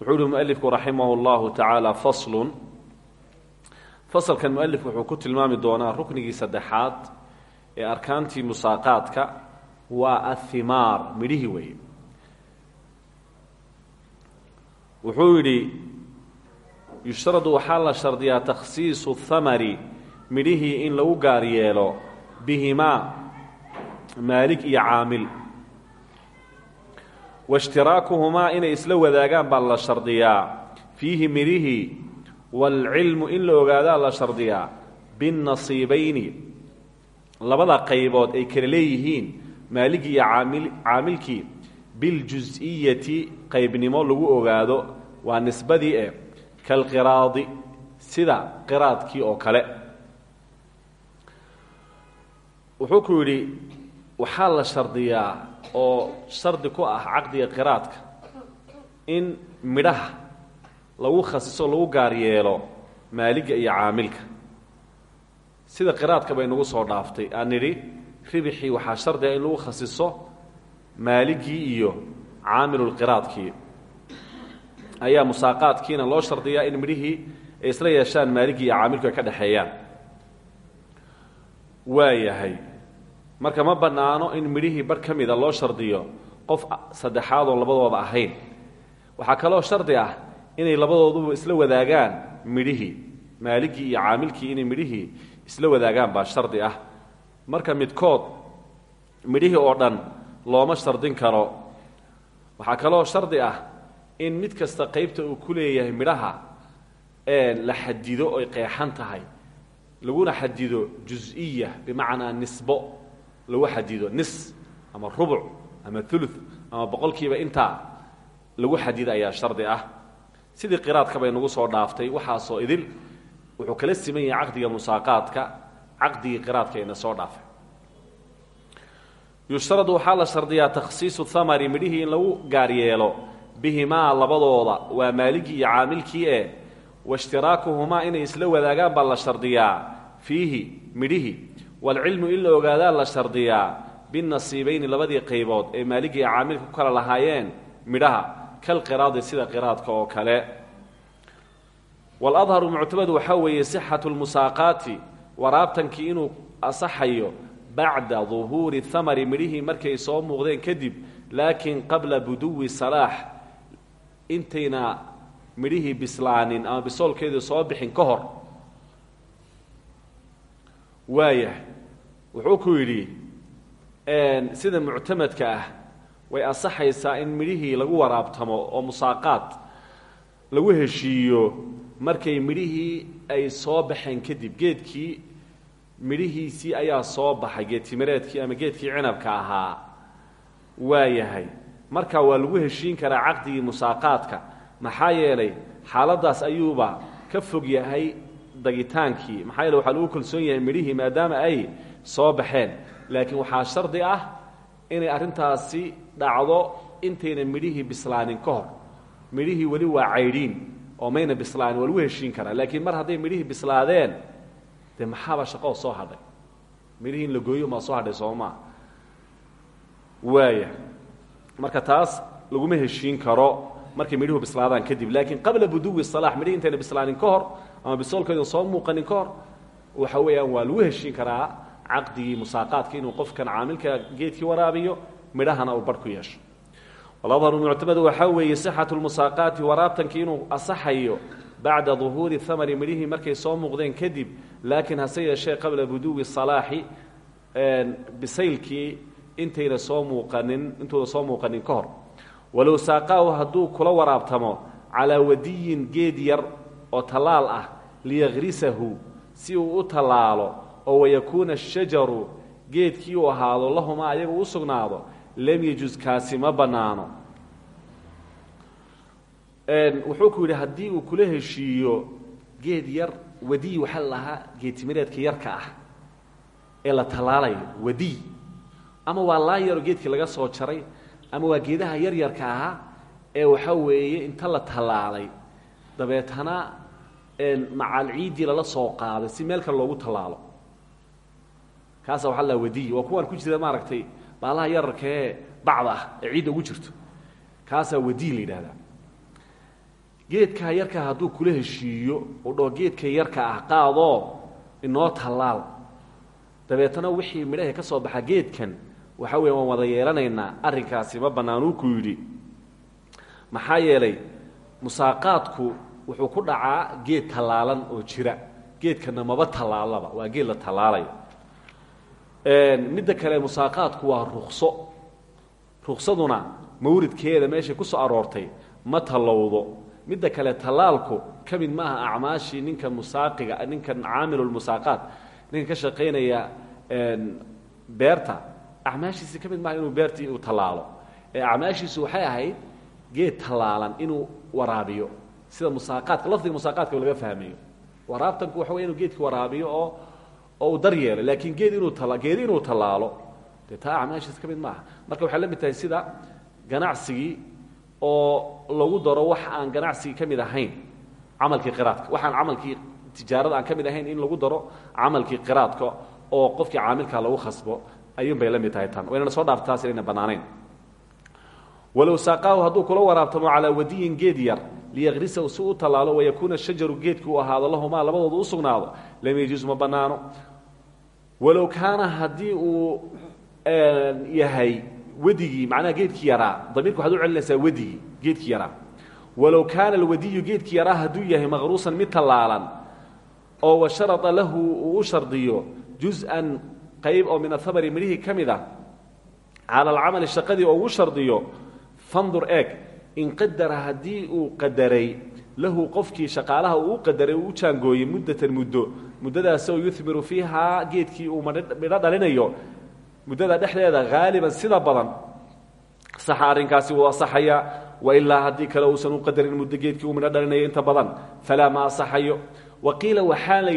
wuxuu uhi mualifku raximah اllahu tacaala faslun. Fasalkan mualifku wuxuu ku tilmaami doonaa ruknigii saddexaad ee arkaantii musaaqaadka waa ahimaar midhihii weeye wuxuu yidhi yushradu waxaa la shardiyaa takhsiisu thamari midhihii in lagu gaar yeelo bihimaa maalig iyo waishtiraakuhumaa inay isla wadaagaan baa la shardiyaa fiihi midhihii waalcilmu in la ogaadaa la shardiyaa binnasiibayni labada qaybood ay kala leeyihiin maaligii iyo caamil caamilkii biljus-iyati qaybnimo lagu ogaado waa nisbadii e kalqiraadi sida qiraadkii oo kale wuxuu ku yidhi waxaa la shardiyaa oo shardi ku ah caqdiga qiraadka in midhaha lagu khasiso lagu gaar yeelo maaliga iyo caamilka. Sida qiraadka bay nagu soo dhaaftay. Aan nidhi ribixii waxaa shardiga in lagu khasiso maaligii iyo caamilulqiraadkii ayaa musaaqaadkiina loo shardiyaa in midhihii ay isla yeeshaan maaligii iyo caamilku ay ka dhexeeyaan. Waayahay marka ma bannaano in midhihii bar ka mida loo shardiyo qof saddexaadoon labadooda ahayn. Waxaa kaloo shardi ah inay labadooduba isla wadaagaan midhihii. Maaligii iyo caamilkii inay midhihii isla wadaagaan baa shardi ah. Marka midkood midhihii oo dhan looma shardin karo. Waxaa kaloo shardi ah in mid kasta qaybta uu ku leeyahay midhaha la xadido oy qeexan tahay. Laguna xadido jus-iya bimacnaa nisbo lagu xadido nis ama rubuc ama ulu ama boqolkiiba intaa lagu xadido ayaa shardi ah. Sidii qiraadka bay nagu soo dhaaftay waxaasoo idil wuxuu kala siman yahay caqdiga musaaqaadka qiraadka ina soo dhaafay. Yushradu waxaa la shardiyaa thamari midhihii lagu gaar yeelo bihimaa labadooda waa maaligii iyo caamilkii e waishtiraakuhumaa inay isla wadaagaan baa la shardiyaa fiihi midhihii waalcilmu in la ogaadaa la shardiyaa binasiibayni labadii qaybood ee maaligii caamilka ku kala lahaayeen midhaha kalqiraadi sida qiraadka oo kale. Waladharu muctamadu waxaa weeye sixatu lmusaaqaati waraabtankii inuu asaxayo bacda duhuuri thamari midhihii markay soo muuqdeen kadib laakiin qabla buduwi salaax intayna midhihii bislaanin ama bisoolkeedii soo bixin ka hor. Waayahay wuxuu ku yidhi sida muctamadka ah way asaxaysaa in midhihii lagu waraabtamo oo musaaqaad lagu heshiiyo markay midhihii ay soo baxeen kadib geedkii midhihiisii ayaa soo baxay geedtimireedkii ama geedkii cinabka ahaa waayahay marka waa lagu heshiin karaa caqdigii musaaqaadka maxaa yeelay xaaladdaas ayuuba ka fog yahay dagitaankii. Maxaa yeele waxaa lagu kalsoon yahay midhihii maadaama ay soo baxeen. Laakiin waxaa shardi ah inay arrintaasi dhacdo intayna midhihii bislaanin ka hor. Midhihii weli waa caydhiin oo mayna bislaanin waa lagu heshiin karaa. Laakiin mar hadday midhihii bislaadeen dee maxaaba shaqoo soo hadhay? Midhihii in la gooyo maa soo hadhay soomaa waaya marka taas laguma heshiin karo markay midhuhu bislaadaan kadib. Laakiin qabla buduwi salaax midhihii intayna bislaanin ka hor ama bisoolkeedu soo muuqanin ka hor waxa weeyaan waa lagu heshiin karaa caqdigii musaaqaadka inuu qofkan caamilka geedkii waraabiyo midhahana uu barh ku yeesho muctamadu waxaa weeye sixatu lmusaaqaati waraabtankii inuu asaxayo bacda duhuuri thamari midhihii markay soo muuqdeen kadib laakiin hase yeeshee qabla buduwi salaaxi bisaylkii intayna soo muuqanin intuuda soo muuqanin ka hor. Walow saaqaahu hadduu kula waraabtamo calaa wadiyin geed yar oo tallaal ah liyakrisahu si uu u tallaalo oo wayakuuna ashajaru geedkii uu ahaado lahumaa ayaga u sugnaado lam yejus kaasi ma bannaano. Wuxuu ku yidhi haddii uu kula heshiiyo geed yar wadiy waxaa la lahaa geedtimireedka yarka ah ee la tallaalayo wadiy ama waa laan yaroo geedkii laga soo jaray ama waa geedaha yaryarka ahaa ee waxaa weeye inta la tallaalay. Dabeetana macaal ciiddii lala soo qaaday si meel kale loogu tallaalo kaasa waxa la wadiy waa kuwaan ku jira maaragtay baalaha yararkaee bacda ah ugu jirto. Kaasaa wadiy la yidhahdaa geedkaa yarkaa kula heshiiyo uu dhaho geedka yarka ah qaadoo inoo tallaal. Dabeetana wixii midhaha ka soo baxa geedkan waxa weya wada yeelanaynaa. Arrinkaasi ma bannaanuu ku yidhi. Maxaa yeelay musaaqaadku wuxuu ku dhacaa geed tallaalan oo jira. Geedkana maba tallaalaba. Waa geed la tallaalayo midda kale musaaqaadku waa rukso ruksaduna mawridkeeda meeshay ku soo aroortay ma tallowdo. Midda kale tallaalku ka mid maaha acmaashii ninka musaaqiga ninkan caamilulmusaaqaat ninka ka shaqaynaya beerta acmaashiisi ka mid maaha inuu beertii uu tallaalo. Ee acmaashiisu waxay ahayd geed tallaalan inuu waraabiyo. Sida musaaqaadka lafdiga musaaqaadka laga fahmayo waraabtanku waxa wey inuu geedki waraabiyo oo oo uu dar yeelo laakiin geed inuu tala geedi inuu tallaalo taa acmaashiis ka mid maaha. Marka waxay la mid tahay sida ganacsigii oo lagu daro wax aan ganacsigii ka ahayn camalkii qiraadka. Waxaan camalkii tijaarada aan ka ahayn in lagu daro camalkii qiraadka oo qofkii caamilkaa lagu khasbo ayuun bay la mid tahay tan. Waynana soo dhaarta taas inayna bannaanayn. Walow saaqaahu hadduu kula waraabtamo calaa wadiyin geed yar liyaqrisahu si u tallaalo wayakuuna shajaru geedki uu labadooda u sugnaado lam bannaano walow kaana haddii uu yahay wadigii macnaha geedkii yaraa damiirka waxaad u celinaysaa wadigii geedkii yaraa. Walow kaana alwadiyu geedkii yaraa hadduu yahay maqruusan mid tallaalan oo wa sharada lahu u shardiyo juz-an qayb oo min ahabari midhihii ka mid ah cala alcamali shaqadii oo shardiyo fandur eeg in qadara haddii uu qadaray lahu qofkii shaqaalaha uu u qadaray uu u jaangooyey muddatan muddo muddadaasoo yuhmiru fiihaa geedkii uu midho dhalinayo muddada dhexdeeda haaliban sida badan. Saxa arrinkaasi wuu asaxayaa wailaa haddii kale uusan u qadarin muddo geedkii uu midho dhalinayo inta badan falaa ma asaxayo. Wa qiila waxaa la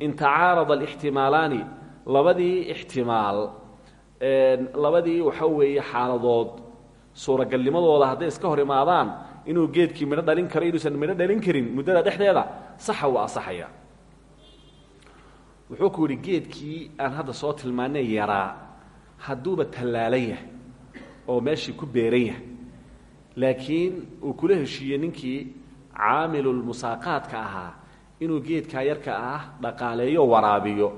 in tacaarada alixtimaalaani labadii ixtimaal labadii waxa weeye xaaladood suuragalnimadooda hadday iska hor imaadaan inuu geedkii midho dhalin karo inuusan midho dhalin karin muddada dhexdeeda saxa waa asaxaya. Wuxuu ku yidhi geedkii aan hadda soo tilmaanay yaraa hadduuba tallaalan yahay oo meeshii ku beeran yahay. Laakiin uu kula heshiiyey ninkii caamilulmusaaqaadka ahaa inuu geedkaa yarka ah dhaqaaleeyo waraabiyo.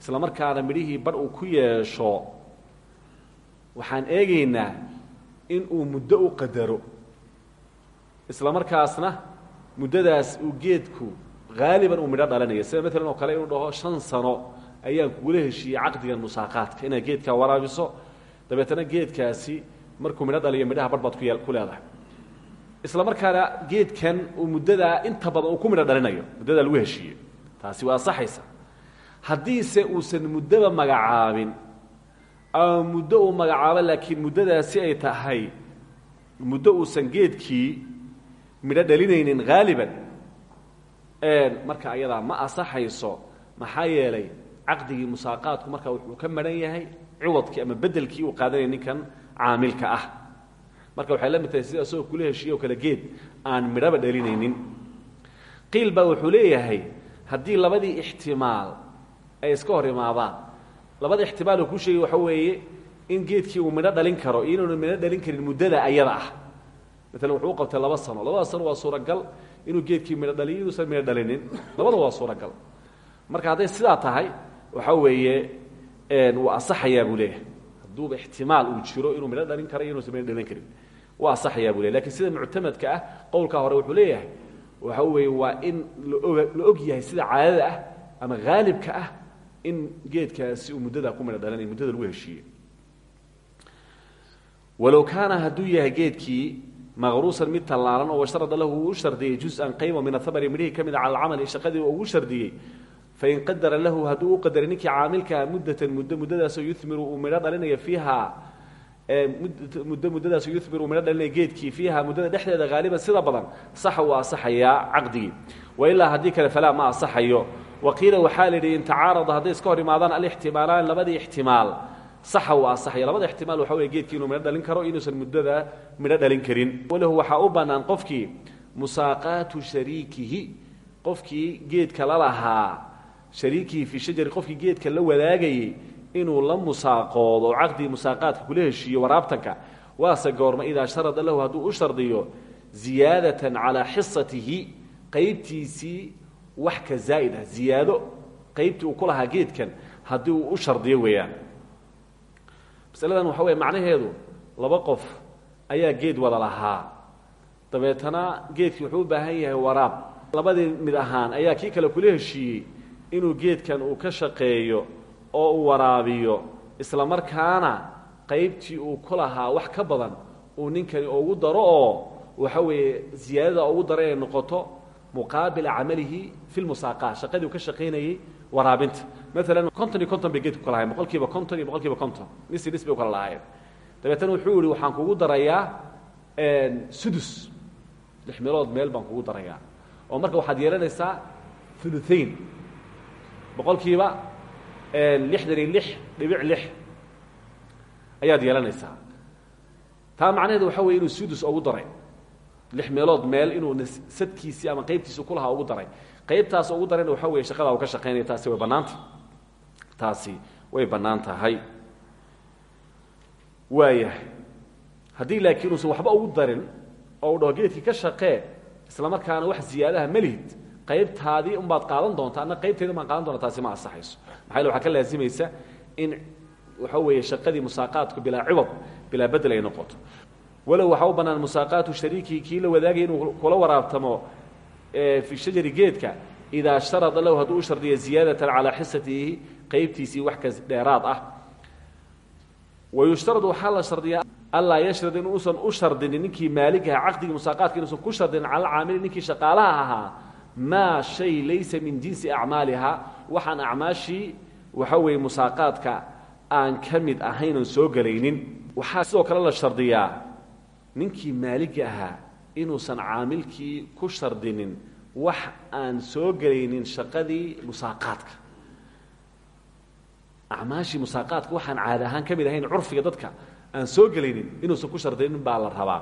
Isla markaana midhihii bar uu ku yeesho waxaan eegaynaa in uu muddo u qadaro isla markaasna muddadaas uu geedku haaliban uu midho dhalanayo sida maalan kale inuu dhaho shan sano ayaan kugula heshiiyey caqdigan musaaqaadka. Inaad geedkaa waraabiso dabeetana geedkaasi markuu midho dhaliyo midhaha bar baad ku leedahay. Isla markaana geedkan uu muddadaa inta badan uu ku midho dhalinayo muddadaa lagu heshiiyey. Taasi waa asaxaysa haddiise uusan muddaba magacaabin ama muddo uu laakiin muddadaasi ay tahay muddo uusan geedkii midho dhalinaynin haaliban marka ayadaa ma asaxayso maxaa yeelay caqdigii musaaqaadku marka wuxuu ka maran yahay ciwadkii ama bedelkii uu qaadanaya ninkan caamilka ah. Marka waxay la mid tahay sida kula heshiiye oo geed aan midhaba dhalinaynin qiil baa wuxuu leeyahay haddii labadii ixtimaal ay iska hor imaadaan labada ixtimaal ku sheegay waxa weeye in geedkii uu midho dhalin karo iyo midho dhalin karin muddada ayada ah maalan wuxuu u qabtay laba sano. Labada sano waa suuragal inuu geedkii midho dhaliyo inuusan midho dhalinin. Labada waa suuragal. Marka hadday sidaa tahay waxa weeye wuu asaxayaa buu leeyahay. Hadduuba ixtimaal uu jiro inuu midho dhalin karo iyo inuusan midho dhalin karin. Waa asaxayaa buu leyahy laakiin sida muctamadka ah qowlkaa hore wuxuu leeyahay waxa weeye waa in la og yahay sida caadada ah ama haalibka ah in geedkaasi uu muddadaa ku midho dhalinaya muddada lagu heshiiyey walow kaana hadduu yahay geedkii maqruusan mid tallaalan oo washarada lahu uu u shardiyey juz-an qaymo min ahabari midhihii ka mid a cala alcamali shaqadii ugu shardiyey fain qadara lahu hadduu u qadaray ninkii caamilkaa muddatan muddo muddadaasoo yumiru uu midho dhalinayo fiiha muddo muddadaas yubiru midho dhalinaya geedkii fiiha muddada dhexdeeda haaliban sida badan saxa wuu asaxayaa caqdigii wailaa haddii kale falaa ma asaxayo waqiila waxaa la yidhi in tacaarada hadday iska hor imaadaan alixtimaalaan labadii ixtimaal saxa wuu asaxaya labada ixtimaal waxa wey geedkii inuu dhalin karo inuusan muddada midho dhalin karin. Walahu waxaa u bannaan qofkii musaaqaatu shariikihi qofkii geedka la lahaa shariikihi fii shajari qofkii geedka la wadaagayey inuu la musaaqoodo oo caqdigii musaaqaadka kula heshiiyo waraabtanka. Waase goorma idaa sharada lahu hadduu u shardiyo ziyaadatan calaa xisatihi qaybtiisii wax ka zaa'id ah ziyaado uu ku geedkan haddii u shardiyo weeyaan masaladan waxa weeye macnaheedu laba qof ayaa geed wada lahaa. Dabeetana geedkii wuxuu u baahan yahay waraab. Labadii mid ahaan ayaa kii kale kula heshiiyey inuu geedkan uu ka shaqeeyo oo uu waraabiyo isla markaana qaybtii uu ku lahaa wax ka badan uu ninkani ugu daro oo waxa weeye ziyaadada ugu daro inay noqoto muqaabila camalihi fi lmusaaqaa shaqadii uu ka shaqaynayey waraabinta. Maalan konton iyo konton bay geedku ka lahayen boqol kiiba konton iyo boqol kiiba konton. Nisi nis bay u kala lahaayeen. Dabeetana wuxuu yihi waxaan kugu darayaa sudus. Lix meelood meel baan kugu darayaa. Oo marka waxaad yeelanaysaa uluain boqolkiiba lixdan iyo lix dhibic lix. Ayaad yeelanaysaa. Taa macnaheedu waxa weye inuu sudus ugu daray. Lix meelood meel inuu sadkiisii ama qaybtiisi ku lahaa ugu daray qaybtaas ugu darayna waxa weye shaqadaa uu ka shaqaynaya taasi way bannaanta. Taasi way bannaan tahay. Waayahay haddii laakiin uusan waxba ugu darin oo u dhaho geedkii ka shaqee isla markaana wax ziyaadaha malihid qaybtaadii unbaad qaadan doonta anna qaybteedi baan qaadan doona taasi ma ansaxayso. Maxaa yele waxaa ka laazimaysa in waxa weeye shaqadii musaaqaadku bilaa ciwad bilaa bedel ay noqoto. Walow waxaa u bannaan musaaqaatu shariikihi kii la wadaagaya inuu kula waraabtamo fi shajari geedka idaa sharada lahu hadduu u shardiya ziyaadatan calaa xisatihi qaybtiisii wax ka dheeraad ah. Wayushtarad waxaa la shardiyaa anlaa yashrad inuusan u shardinin ninkii maaligaha caqdigii musaaqaadka inuusan ku shardinin cala caamili ninkii shaqaalaha ahaa maa shay laysa min jinsi acmaaliha. Waxaan acmaashii waxa weeye musaaqaadka aan ka mid ahayn oon soo gelaynin waxaa sidoo kale la shardiyaa ninkii maaligi ahaa inuusan caamilkii ku shardinin wax aan soo gelaynin shaqadii musaaqaadka. Acmaashii musaaqaadka waxaan caada ahaan ka mid ahayn curfiga dadka aan soo gelaynin inuusan ku shardinin baa la rabaa.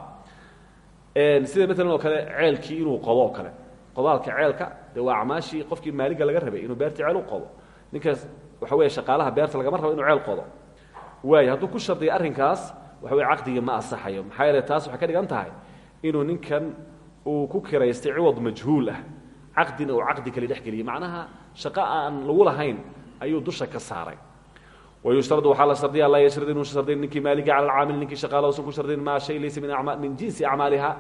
Sida maalan oo kale ceelkii inuu qodo oo kale. Qodaalka ceelka dee waa acmaashii qofkii maaliga laga rabay inuu beertii ceel u qodo. Ninkaas waxa weeye shaqaalaha beerta lagama rabo inuu ceel qodo. Waayo hadduu ku shardiya arrinkaas waxa weye caqdigii ma asaxayo maxaa yeele taas waxay ka dhigan tahay inuu ninkan uu ku kiraystay ciwad majhuul ah caqdina uu caqdi kale dhex geliyey macnaha shaqo aan lagu lahayn ayuu dusha ka saaray. Wayushtaradu waxaa la shardiya laa yashrad inuu shardin ninkii maaliga cala alcaamil ninkii shaqaala usan ku shardin maa shay laysa min min jinsi acmaaliha.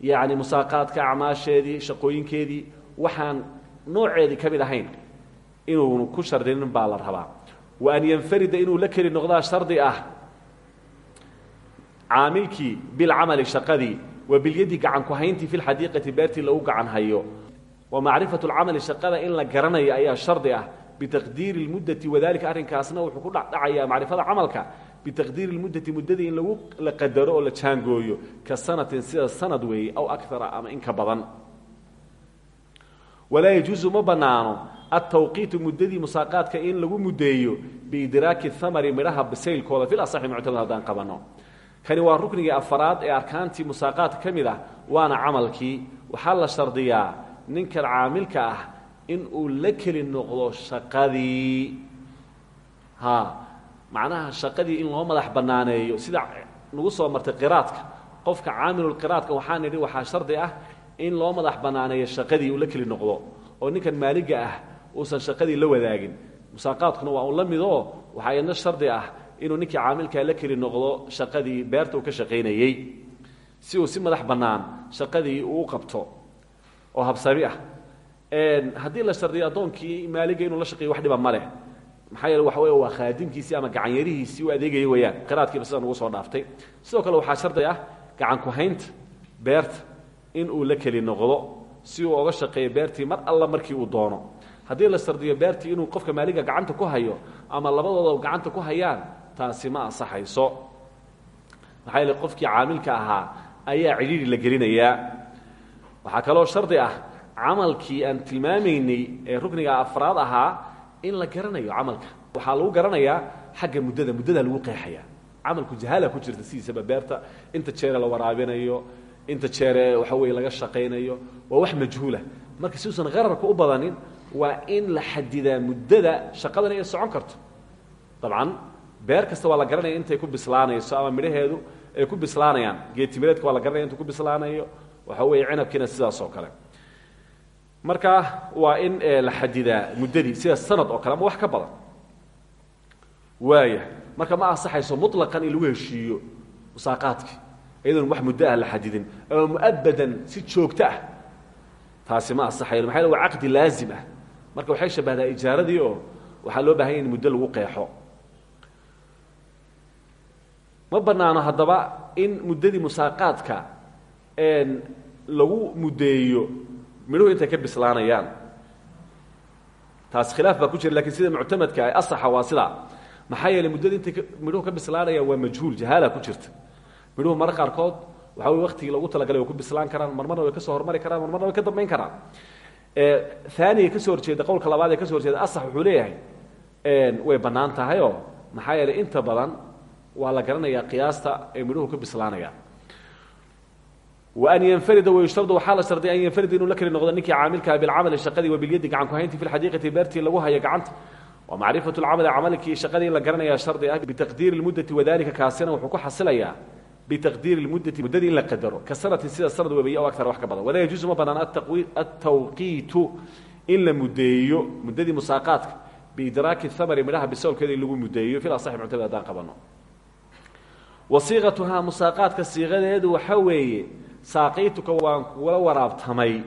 Yacni musaaqaadka acmaasheedii shaqooyinkeedii waxaan nooceedii ka mid ahayn inuunu ku shardinin baa la rabaa. Wa an yanfarida inuu la keli noqdaa shardi ah caamilkii bilcamali shaqadii wa bilyadi gacan ku hayntii fi lxadiiqati beertii lagu gacan hayo. Wa macrifatu lcamali shaqada in la garanayo ayaa shardi ah bitaqdiiri lmuddati wadalika arrinkaasna wuxuu ku dhacdhacayaa macrifada camalka bitaqdiiri lmuddati muddadii in lagu la qadaro oo la jaangooyo ka sanatin sida sanad weeye aw akara ama in ka badan. Walaa yajuusu ma bannaano altawqiitu muddadii musaaqaadka in lagu muddeeyo biidraaki hamari midhaha bisaylkooda kani waa ruknigii afaraad ee arkaantii musaaqaadka ka ah waana camalkii. Waxaa la shardiyaa ninkan caamilka ah in uu la keli noqdo shaqadii. Ha macnaha shaqadii in loo madax bannaaneeyo. Sida nagu soo martay qiraadka. Qofka caamilulqiraadka waxaa nidhi waxaa shardi ah in loo madax bannaaneeyo shaqadii uu la keli noqdo. Oo ninkan maaliga ah uusan shaqadii la wadaagin. Musaaqaadkuna waa un la midoo waxaa iyadna shardi ah inuu ninkii caamilkaa la keli noqdo shaqadii beerta uu ka shaqaynayey si uu si madax bannaan shaqadii uu qabto oo habsami ah. Haddii la shardiyo addoonkii maaliga inuu la shaqeeyo wax dhiba ma leh. Maxaa yeele waxa waa khaadimkiisii ama gacanyarihiisii u adeegaya weeyaan. Qiraadkiiba sida nugu soo dhaaftay. Sidoo kale waxaa shardi ah gacan ku-haynta beerta in uu la keli noqdo si uu oga shaqeeyo beertii mar alla markii uu doono. Haddii la shardiyo beertii inuu qofka maaliga gacanta ku hayo ama labadooda gacanta ku hayaan taasi ma ansaxayso. Maxaa yeele qofkii caamilka ahaa ayaa cidhiidhi la gelinayaa. Waxaa kaloo shardi ah camalkii aan tilmaamaynay ee rukniga afraad ahaa in la garanayo camalka. Waxaa lagu garanayaa xagga muddada muddadaa lagu qeexaya camalku jahaala ku jirta sidiisaba beerta inta jeere la waraabinayo inta jeere waxa weeye laga shaqaynayo waa wax majhuula. Marka si uusan qararka u badanin waa in la xadidaa muddada shaqadan ay socon karto. Dabcan beer kasta waa la garanaya intay ku bislaanayso ama midhaheedu ay ku bislaanayaan. Geetimireedka waa la garanaya intuu ku bislaanayo. Waxa weeye cinabkiina sidaas oo kale. Marka waa in la xadidaa muddadii sida sanad oo kale ama wax ka badan. Waaya marka ma ansaxayso muطlaqan in lagu heshiiyo musaaqaadkii iyadoon wax muddo ah la xadidin ama mu'abadan si joogto ah. Taasi ma ansaxayo maxaa waa caqdi laazim ah. Marka waxay shabbahdaa ijaaradii oo waxaa loo baahan ya in muddo lagu qeexo ma bannaano haddaba in muddadii musaaqaadka lagu muddeeyo midhuhu intay ka bislaanayaan. Taas khilaaf baa ku jira lakiin sida muctamadka ah asaxa waa sidaa maxaa yeeley muddada intay midhuhu ka bislaanayaan waa majhuul jahaala ku jirta. Midhuhu marra qaarkood waxa wey waktigii lagu talagalay way ku bislaan karaan marmarna way ka soo hormari karaan marmarna way ka dambayn karaan. Aaniga ka soo horjeeda qowlka labaad ee ka soo horjeeda asax wuxuu leeyahay way bannaan tahayoo maxaa yeeley inta badan waa la garanayaa qiyaasta ee midhuhu ka bislaanaya. An ynfarida wayushtardu waxaa la sharday an yanfarida inuu la keli noqdo ninkii caamilkaha ah bilcamali shaqadii wa bilyadi gacanku hayntii fi lxadiiqati beertii lagu hayo gacanta wa macrifatu lcamali camalkii shaqadii in la garanayaa shardi ah bitaqdiiri lmuddati wadalika kaasina wuxuu ku xasilayaa bitaqdiiri lmuddati muddadii in la qadaro ka sanatin sida sanad webiye o agtar wax ka badan. Walaa yajuusu ma banaan atawqiitu in la mudeeyo muddadii musaaqaadka biidraaki hamari midhaha bisalkeeda in lagu mudeeyo filasaxi muctamid haddaan qabano wasiiqatuhaa musaaqaadka siiqadeedu waxa weeye saaqaytuka waan kugula waraabtamay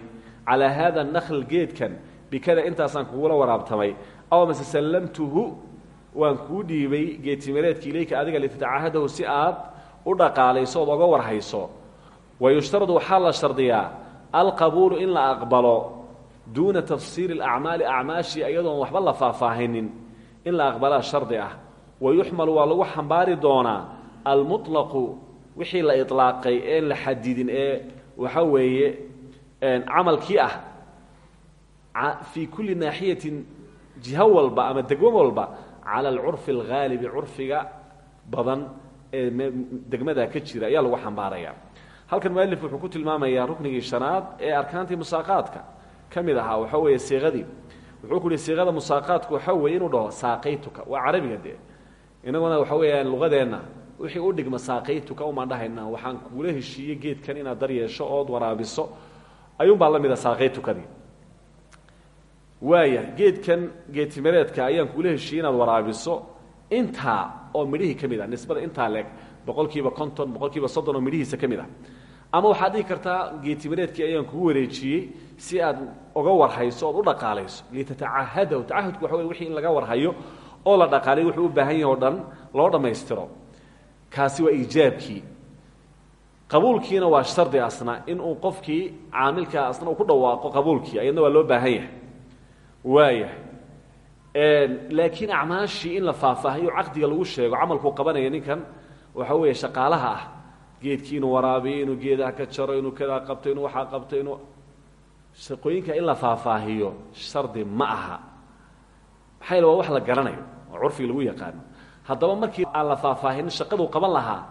calaa haada nakhl geedkan bikada intaasaan kugula waraabtamay aw mase sallamtuhu waan kuu dhiibay geedtimireedka ilayka adiga litatacaahadahu si aad u dhaqaalayso ood oga warhayso. Wayushtaradu waxaa la shardiyaa alqabuulu in la aqbalo duuna tafsiiri alacmaali acmaashii iyadoon waxba la faahfaahinin in la aqbalaa shardi ah. Wayuxmalu waa lagu xambaari doonaa almuطlaqu wixii la iطlaaqay een la xadidin ee waxa weeye camalkii ah fii kulli naaxiyatin jiho walba ama degmo walba cala alcurfi alghaalibi curfiga badan ee degmada ka jira ayaa lagu xambaaraya. Halkan mualif wuxuu ku tilmaamayaa ruknigii shanaad ee arkaantii musaaqaadka. Ka mid waxa weeye siiqadii wuxuu ku yihi siiqada musaaqaadku waxa weeye inuu dhaho saaqaytuka. Waa carabiga dee. Inaguna waxa weeyaan lugadeenna wixii u dhigma saaqaytuka umaan dhahaynaa waxaan kuula heshiiyey geedkan inaad dar yeesho ood waraabiso. Ayuunbaa la mida saaqaytukadii waaya geedkan geedtimireedka ayaan kuula heshiiyey inaad waraabiso. Intaa oo midhihii ka ah nisbada intaa leeg boqol konton boqol soddon oo midhihiisa ka ah. Ama waxaad dhihi kartaa geedtimireedkii ayaan kugu wareejiyey si aad oga warhayso ood u dhaqaalayso. Litatacahadahu tacahudku waxa wey wixii in laga warhayo oo la dhaqaalay wuxuu u baahan yahi o dhan loo dhammaystiro kaasi waa iijaabkii qabuulkiina waa shardi asna inuu qofkii caamilkaa asna uu ku dhawaaqo qabuulkii ayadna waa loo baahan yahay. Waaya laakiin acmaashii in la faahfaahiyo caqdiga lagu sheego camalkuu qabanaya ninkan waxa weeye shaqaalaha ah. Geedkii inuu waraabiyo inuu geedaha ka jaro inuu kadaa qabto inuu waxaa qabto inuu shaqooyinka in la faahfaahiyo shardi ma aha. Maxaa yaele waa wax la garanayo oo curfiga lagu yaqaano haddaba markii aan la faahfaahinin shaqaduu qaban lahaa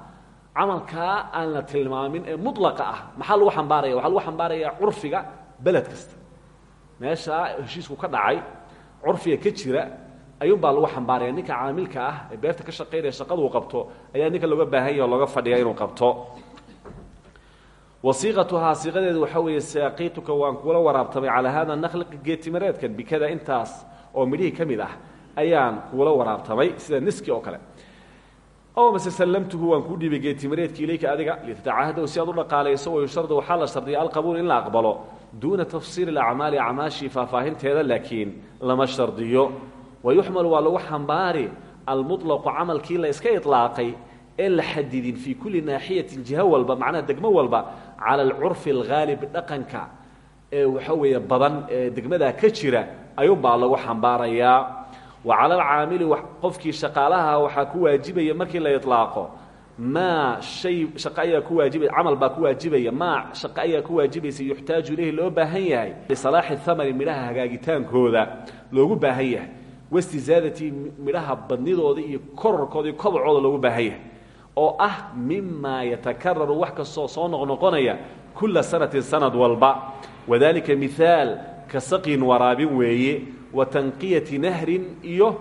camalkaa aan la tilmaamin ee mulaqa ah maxaa lagu xambaaraya? Waxaa lagu xambaaraya curfiga beled kasta. Meeshaa heshiisku ka dhacay curfiga ka jira ayuunbaa lagu xambaaraya. Ninka caamilka ah ee beerta ka shaqaynaya shaqaduu qabto ayaa ninka looga baahan yahe o looga fadhiya inuu qabto. Wasiiqatuhaa siiqadeedu waxaa weeye saaqaytuka waan kula waraabtamay calaa haada nakli geetimireedkan bikada intaas oo midhihii ka mid ah ayaan kuula waraabtamay sida niski oo kale. Mase sallamtuhu waan kuu dhiibay geetimireedki ilayka adiga litatacahadahu si aad u dhaqaalayso wayushardu waxaa la shardiya alqabuul in la aqbalo duuna tafsiiri alacmaali acmaashii faahfaahinteeda laakiin lama shardiyo. Wayuxmalu waa lagu xambaari almuطlaqu camalkii la iska iطlaaqay een la xadidin fii kulli naaxiyatin jiho walba macnaha degmo walba cala alcurfi alghaalib dhaqanka ee waxa weeye badan ee degmadaa ka jira ayuunbaa lagu xambaarayaa wa cala alcaamili qofkii shaqaalaha waxaa ku waajibaya markii la iطlaaqo maa shay shaqo ayaa ku waajibay camal baa ku waajibaya. Maa shaqo ayaa ku waajibaysa yuxtaaju ilayhi loo baahan yahay lisalaaxi thamari midhaha hagaagitaankooda. Loogu baahan yahay. Wastizaadati midhaha badnidooda iyo korarkooda iyo kobacooda loogu baahan yahay. Oo ah mimaa yatakararu wax kastoo soo noqnoqonaya kula sanatin sanad walba. Wadalika mihaal ka saqin waraabin weeye wa tanqiyati nahrin iyo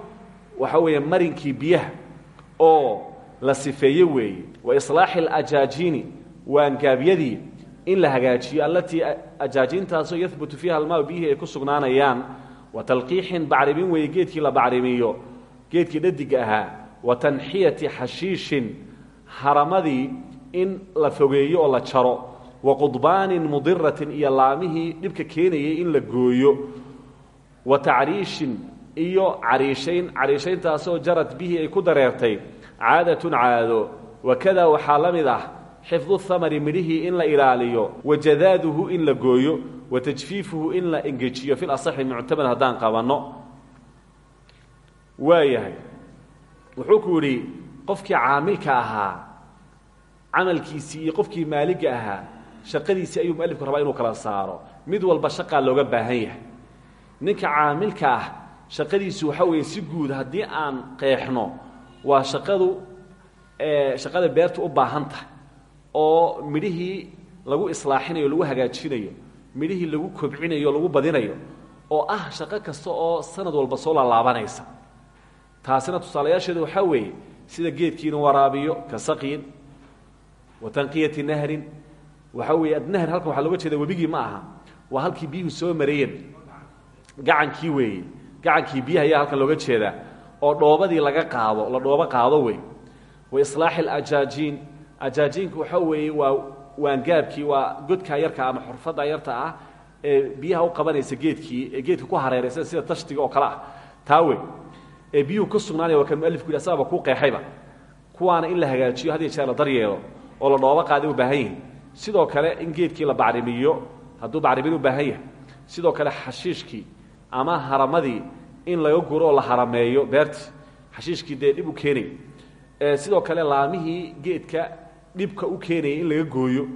waxa weeye marinkii biyaha oo la sifeeye weeye. Wa islaaxi alajaajiini waangaabyadii in la hagaajiyo allatii ajaajintaasoo yahbutu fiiha almaa biyihii ay ku sugnaanayaan. Wa talqiixin bacrimin weeye geedkii la bacrimiyo geedkii dhadiga ahaa. Wa tanxiyati xashiishin haramadii in la fogeeyo oo la jaro. Wa qudbaanin mudiratin iyo laamihii dhibka keenayay in la gooyo wa tacriishin iyo cariishayn. Cariishayntaasoo jarad bihii ay ku dareertay. Caadatun caado. Wakada waxaa la mid ah xifdu thamari midhihii in la ilaaliyo. Wa jadaaduhu in la gooyo. Wa tajfiifuhu in la engejiyo. Fil asaxi muctamad haddaan qabanno. Waayahay wuxuu ku yidhi qofkii caamilka ahaa camalkiisii iyo qofkii maaliga ahaa shaqadiisii ayuu mualifku rabaa inuu kala saaro. Mid walba shaqaa looga baahan yahay ninka caamilka ah shaqadiisu waxa weeye si guud haddii aan qeexno waa shaqadu shaqada beerta u baahan oo midhihii lagu islaaxinayo lagu hagaajinayo midhihii lagu kobcinayo lagu badinayo oo ah shaqo kasta oo sanad walba soo laalaabanaysa. Taasina tusaalayaasheedu waxaa weeye sida geedkiina waraabiyo ka wa tanqiyati nahrin waxaa weeye adnahr halkan waxaa looga jeeda webigii ma aha waa halkii biyuhu soo marayeen gacankii weeye gacankii biyaha ayaa halkan looga jeedaa. Oo dhoobadii laga qaado la dhoobo qaado wey wa islaaxi alajaajiin ajaajiinku waxa weeye waa waangaabkii waa godkaa yarka ama xurfadda yarta ah ee biyaha u qabanaysa geedkii ee geedka ku hareeraysan sida tashtiga oo kale ah. Taa ee biyuhu ka sugnaanaya waa kan mualifku yidhi asagaba kuu qeexayba. Kuwaana in la hagaajiyo had jeer la daryeelo oo la dhoobo qaaday u baahan sidoo kale in geedkii la bacrimiyo hadduu bacrimin u baahan sidoo kale xashiishkii ama haramadii in laga guro oo la harameeyo. Beertii xashiishkii dee dhib u keenay. Sidoo kale laamihii geedka dhibka u keenayay in laga gooyo.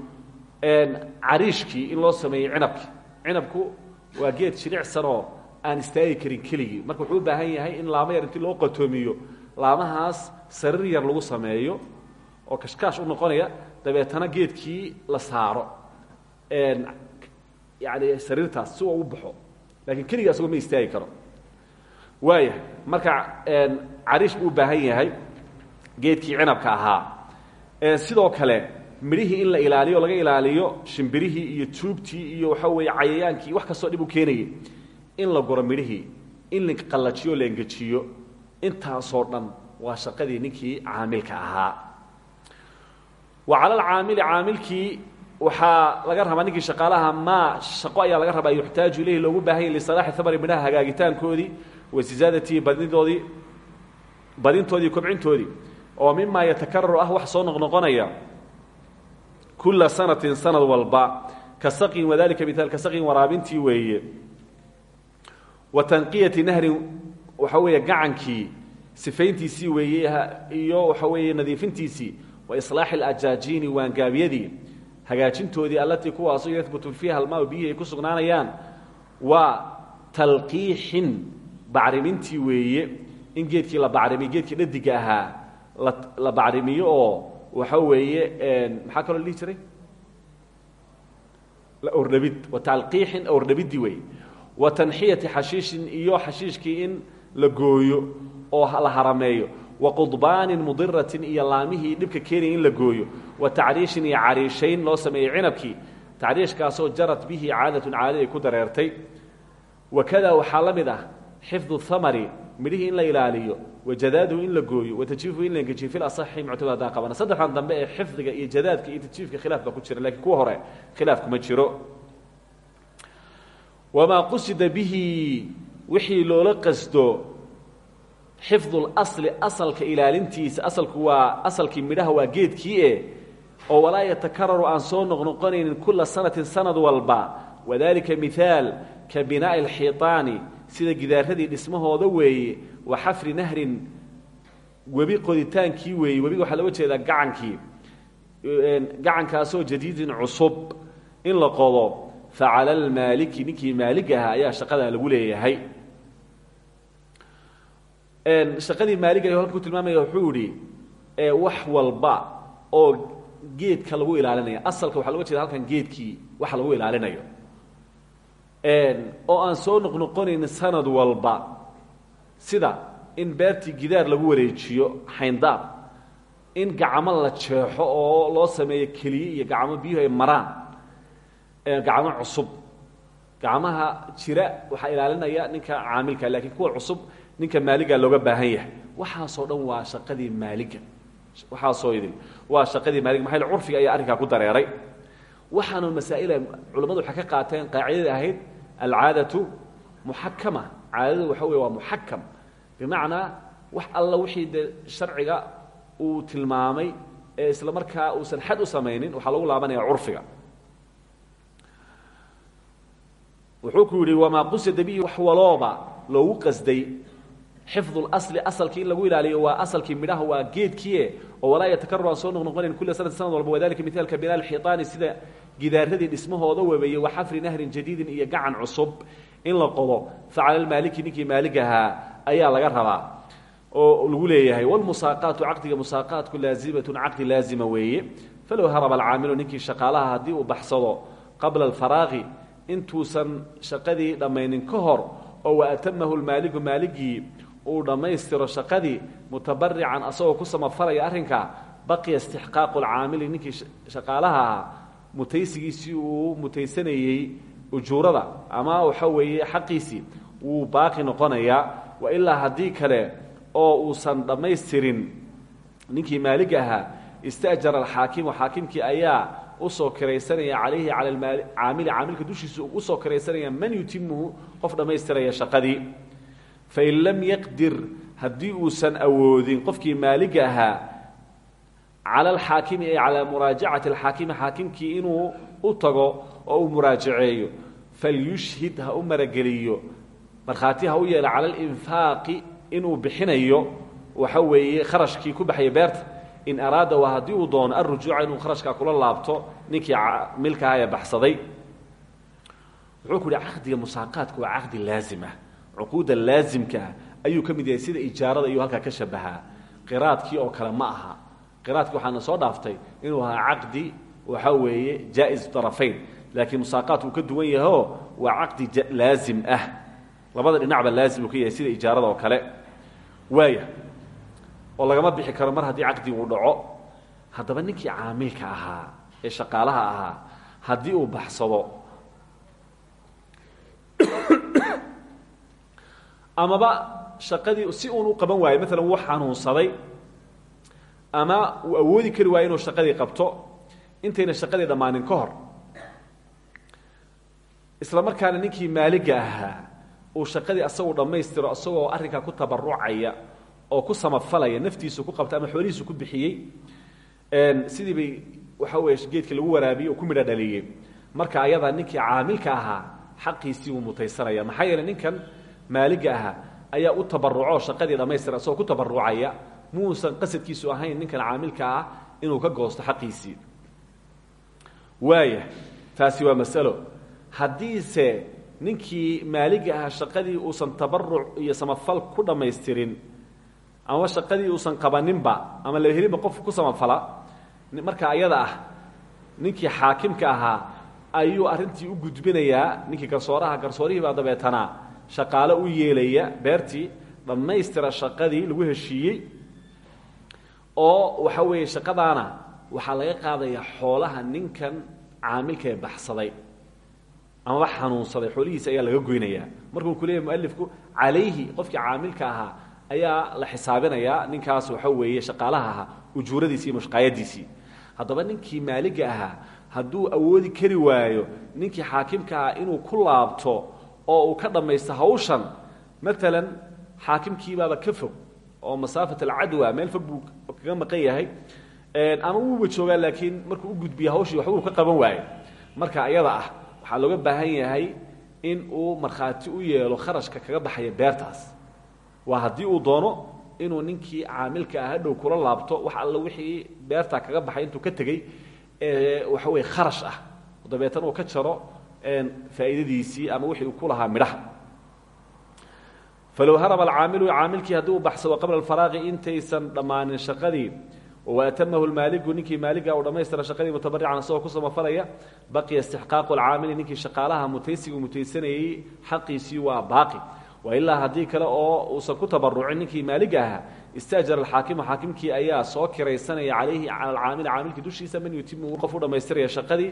Cariishkii in loo sameeyo cinabkii. Cinabku waa geed shiricsanoo aan istaagi karin marka wuxuu baahan yahay in laamo yar loo qatoomiyo laamahaas sarir yar lagu sameeyo oo kashkaash u noqonaya dabeetana geedkii la saaro. Yani sariirtaas si uu u baxo lakiin keligii asagoo ma istaagi karo. Waaya marka cariish buu u baahan yahay geedkii cinabka ahaa. Sidoo kale midhihii in la ilaaliyo laga ilaaliyo shimbirihii iyo tuubtii iyo waxa weeye cayayaankii wax kastoo dhib u keenayay. In la guro midhihii in la qallajiyo la engejiyo intaasoo dhan waa shaqadii ninkii caamilka ahaa. Wa cala alcaamili caamilkii waxaa laga rabaa ninkii shaqaalaha maa shaqo ayaa laga rabaa yuxtaaju ilayhi loogu baahan yahy lisalaaxi thamari midhaha hagaagitaankoodii wasisaadatii badnidoodii badintoodii kobcintoodii oo mimaa yatakararu ah wax soo noqnoqonaya kula sanatin sanad walba ka wadalika miaal ka saqin weeye. Wa tanqiyati nahrin waxa weeye gacankii sifayntiisii weeye iyo waxa weeye nadiifintiisii wa islaaxi alajaajiini waangaabyadii hagaajintoodii allatii kuwaasoo yahbutu fiiha almaa biyihii ay ku sugnaanayaan waa talqiixin bacrimintii weeye. In geedkii la bacrimiyo geedkii dhadiga ahaa la bacrimiyo oo waxa weeye maxaa kaloo la dhihi jiray? Ordhabid wa talqiixin ordhabidii weeye. Wa tanxiyati xashiishin iyo xashiishkii in la gooyo oo la harameeyo wa qudbaanin mudiratin iyo laamihii dhibka keenaya in la gooyo wa tacriishin iyo cariishayn loo sameeyey cinabkii tacriishkaasoo jarad bihi caadatun caadi ay ku dareertay. Wakada waxaa la mid ah xifdu thamari midhihii in la ilaaliyo wa jadaadahu in la gooyo wa tajfiifuhu in la engejiyo fi lasaxi muctamad haddaan qabana. Saddexdan dambe ee xifdiga iyo jadaadka iyo tajfiifka khilaaf baa ku jira lakiin kuwa hore khilaaf kuma jiro. Wamaa qusida bihi wixii loola qasdo xifdu اlasli asalka ilaalintiisa asalku waa asalkii midhaha waa geedkii e oo walaa yatakararu aan soo noqnoqonaynin kula sanatin sanad walba wadalika mihaal ka binaa'i اlxiiطaani sida gidaaradii dhismahooda weeye wa xafri nahrin webi qoditaankii weeye webiga waxaa looga jeedaa gacankii gacankaasoo jadiidin cusub in la qodo facala almaaliki ninkii maalig ahaa ayaa shaqadaa lagu leeyahay shaqadii maalig ayo halka ku tilmaamaya wuxuu idhi wax walba oo geedka lagu ilaalinayo asalka waxaa loga jeeda halkan geedkii waxa lagu ilaalinayo. Oo aan soo noqnoqonayn sanad walba sida in beertii gidaar lagu wareejiyo xayndaab in gacmo la jeexo oo loo sameeyo keliye iyo gacmo biyuhu ay maraan gacmo cusub. Gacmaha jira waxaa ilaalinaya ninka caamilka laakiin kuwa cusub ninka maaliga looga baahan yahay. Waxaasoo dhan waa shaqadii maaliga. Waxaasoo idin waa shaqadii maaliga. Maxaa yeel curfiga ayaa arrinkaa ku dareeray. Waxaanu masaa'ila culamadu waxay ka qaateen qaacidada ahayd alcaadatu muxakama caadadu waxa wey waa muxakam bimacnaa wax alla wixii dee sharciga uu tilmaamay ee isla markaa uusan xad u samaynin waxaa lagu laabanaya curfiga. Wuxuu ku yidhi wamaa qusida bihi wax walooba loogu qasday xifdu اlasli asalkii in lagu ilaaliyo waa asalkii midhaha waa geedkiie oo walaa yatakarar aan soo noqnoqonayn kula sanati sanad walba. Wadalika mithaalka binaal xiitaani sida gidaaradii dhismahooda webeeyey wa xafri nahrin jadiidin iyo gacan cusub. In la qodo facala lmaaliki ninkii maalig ahaa ayaa laga rabaa oo lagu leeyahay wlmusaaqaatu caqdiga musaaqaatku laazimatun caqdi laazima weeye. Falow haraba alcaamilu ninkii shaqaalaha haddii uu baxsado qabla alfaraaqi intuusan shaqadii dhammaynin ka uu dhammaystiro shaqadii mutabarican asagoo ku samafalaya arrinka baqiya istixqaaqu lcaamili ninkii shaqaalaha ahaa mutaysigiisii uu mutaysanayey ujuurada ama waxa weeye xaqiisii wuu baaqi noqonayaa wailaa haddii kale oo uusan dhammaystirin ninkii maaliga ahaa istajara alxaakimu xaakimkii ayaa u soo kiraysanaya calayhi cala caamili caamilka dushiisa u soo kiraysanaya man yutimuhu qof dhammaystiraya shaqadii fain lam yaqdir haddii uusan awoodin qofkii maaliga ahaa cala alxaakimi ay calaa muraajacati alxaakimi xaakimkii inuu u tago oo uu muraajaceeyo falyushhid ha u marageliyo. markhaati ha u yeelo cala alinfaaqi inuu bixinayo waxa weeye kharashkii ku baxaya beerta. in araada waa haddii uu doono alrujuuca inuu kharashkaa kula laabto ninkii milkaha ee baxsaday wuxuu ku yihi caqdiga musaaqaadku waa caqdi laazimah cuquudda laazimkaa ayuu ka yahay sida ijaarada iyuu halkaa ka shabahaa. Qiraadkii oo kale ma aha. Qiraadkii waxaana soo dhaaftay inuu ahaa caqdi waxa weeye jaa-is laakiin musaaqaadku ka duwan yahoo waa caqdi laazim ah. Labada dhinacba laazim uu yahay sida ijaarada oo kale. Waaya oo lagama bixi karo mar haddii caqdi uu dhaco haddaba ninkii caamilka ahaa ee shaqaalaha ahaa haddii uu baxsado amaba shaqadii si uun u qaban waayo maalan wuu xanuunsaday ama awoodi kari waayo inuu shaqadii qabto. Intayna shaqadii dhammaanin ka hor. Isla markaana ninkii maaliga ahaa uu shaqadii asagu dhammaystiro isagoo arrinkaa ku tabarucaya oo ku samafalaya naftiisu ku qabta ama xoolihiisu ku bixiyey sidii bay waxa weeye geedkii lagu waraabiyey ku midho dhaliyey marka ayadaa ninkii caamilka ahaa xaqiisii wuu mutaysanaya. Maxaa ninkan maaliga ahaa ayaa u tabaruco shaqadii dhammaystira isagoo ku tabarucaya muusan qasadkiisu ahayn ninkan caamilka ah inuu ka goosto xaqiisii. Waaya taasi waa masalo. Haddiise ninkii maaliga ahaa shaqadii uusan tabaruc iyo samafal ku dhammaystirin ama shaqadii uusan qabaninba ama la helinba qof ku samafala marka ayada ah ninkii xaakimka ahaa ayuu arrintii u gudbinayaa ninkii garsooraha garsoorihii baa dabeetana shaqaale u yeelaya beertii dhammaystira shaqadii lagu heshiiyey oo waxa weeye shaqadaana waxaa laga qaadayaa xoolaha ninkan caamilka ee baxsaday amaba xanuunsaday. Xoolihiisa ayaa laga goynayaa. Markuu ku leeyahy mualifku calayhi qofkii caamilka ahaa ayaa la xisaabinayaa ninkaas waxa weeye shaqaalaha ahaa ujuuradiisii iyo mashqaayadiisii. Haddaba ninkii maaliga ahaa hadduu awoodi kari waayo ninkii xaakimka ahaa inuu ku laabto oo uu ka dhammaysto hawshan maalan xaakimkiibaaba ka fog oo masaafat alcadwa meel fog kaga maqan yahay. Ama uuba joogaa laakiin markuu u gudbiya hawshii waxbuu ka qaban waayo marka ayada ah waxaa looga baahan yahay in uu markhaati u yeelo kharashka kaga baxaya beertaas. Waa haddii uu doono inuu ninkii caamilka ah hadhow kula laabto wax alla wixii beerta kaga baxay intuu ka tegey waxa weye kharash ah. Dabeetana uu ka jaro faa'iidadiisii ama wixii uu ku lahaa midhaha. Falow haraba alcaamilu caamilkii haddii uu baxsado qabla alfaraaqi intaysan dhammaanin shaqadii waatamahu lmaaligu ninkii maaliga uu dhammaystira shaqadii mutabarican isagoo ku samafalaya baqiya istixqaaqu alcaamili ninkii shaqaalaha mutaysigu mutaysanayey xaqiisii waa baaqi. Wailaa haddii kale oo uusan ku tabarucin ninkii maaliga ahaa istaajara alxaakimu xaakimkii ayaa soo kiraysanaya calayhi cala alcaamili caamilkii dushiisa man yutimu qof u dhammaystiraya shaqadii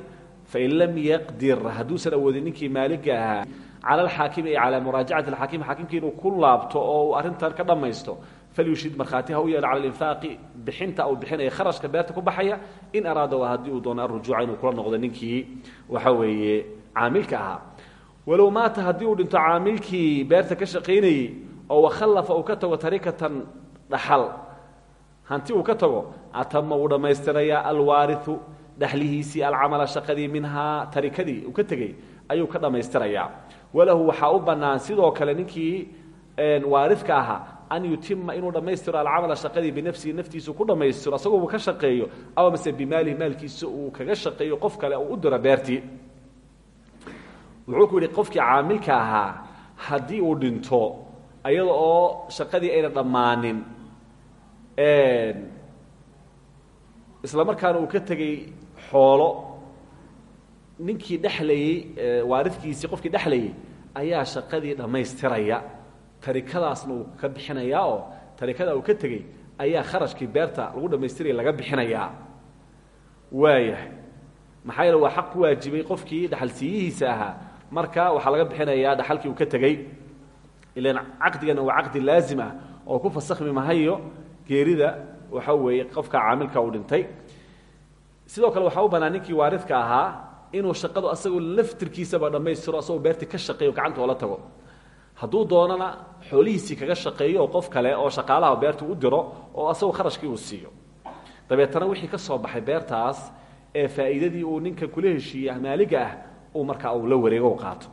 fain lam yaqdir hadduusan awoodin ninkii maaliga ahaa cala alxaakimi ay calaa muraajacati alxaakim xaakimkii inuu ku laabto oo uu arrintan ka dhammaysto falyushid markhaati ha u yeelo cala alinfaaqi bixinta uu bixinaya kharashka beerta ku baxaya in araada haddii uu doono arujuuca inuu kula noqdo ninkii waxa weeye caamilka ahaa walow maata haddii uu dhinto caamilkii beerta ka shaqaynayey oo wakhallafa uu ka tago tarikatan dhaxal hanti uu ka tago atama wuu dhammaystirayaa alwaariu dhexlihiisii alcamala shaqadii minhaa tarikadii uu ka tegey ayuu ka dhammaystirayaa walahu waxaa u bannaan sidoo kale ninkii waaridka ahaa an yutima inuu dhammaystiro alcamala shaqadii binafsihi naftiisu ku dhammaystiro asagoobu ka shaqeeyo aw mase bimaalihi maalkiisa uu kaga shaqeeyo qof kale uu u diro beertii. Wuxuu ku yidhi qofkii caamilka ahaa haddii uu dhinto iyada oo shaqadii ayna dhammaanin isla markaana uu ka tegey xoolo ninkii dhexlayey waaridkiisii qofkii dhexlayey ayaa shaqadii dhammaystiraya. Tarikadaasna uu ka bixinayaa oo tarikada uu ka tegey ayaa kharashkii beerta lagu dhammaystiraya laga bixinayaa waayahay maxaa yeele waa waajibay qofkii dhaxalsiiyihiisa ahaa. Marka waxaa laga bixinayaa dhaxalkii uu ka tegey ilan caqdigana waa caqdi laazim ah oo ku fasakhmi mahayo geerida waxa weeye qofka caamilka uu dhintay sidoo kale waxaa u bannaa ninkii waaridka ahaa inuu shaqadu asagoo laftirkiisaba dhammaystiro asagoo beertii ka shaqeeyo gacanta oola tago. Hadduu doonana xoolihiisii kaga shaqeeyo oo qof kale oo shaqaalaha beerta u diro oo asagoo kharashkii uu siiyo. Dabeetana wixii ka soo baxay beertaas ee faa'iidadii uu ninka kula heshiiyey maaliga ah uu markaa uu la wareego qaato.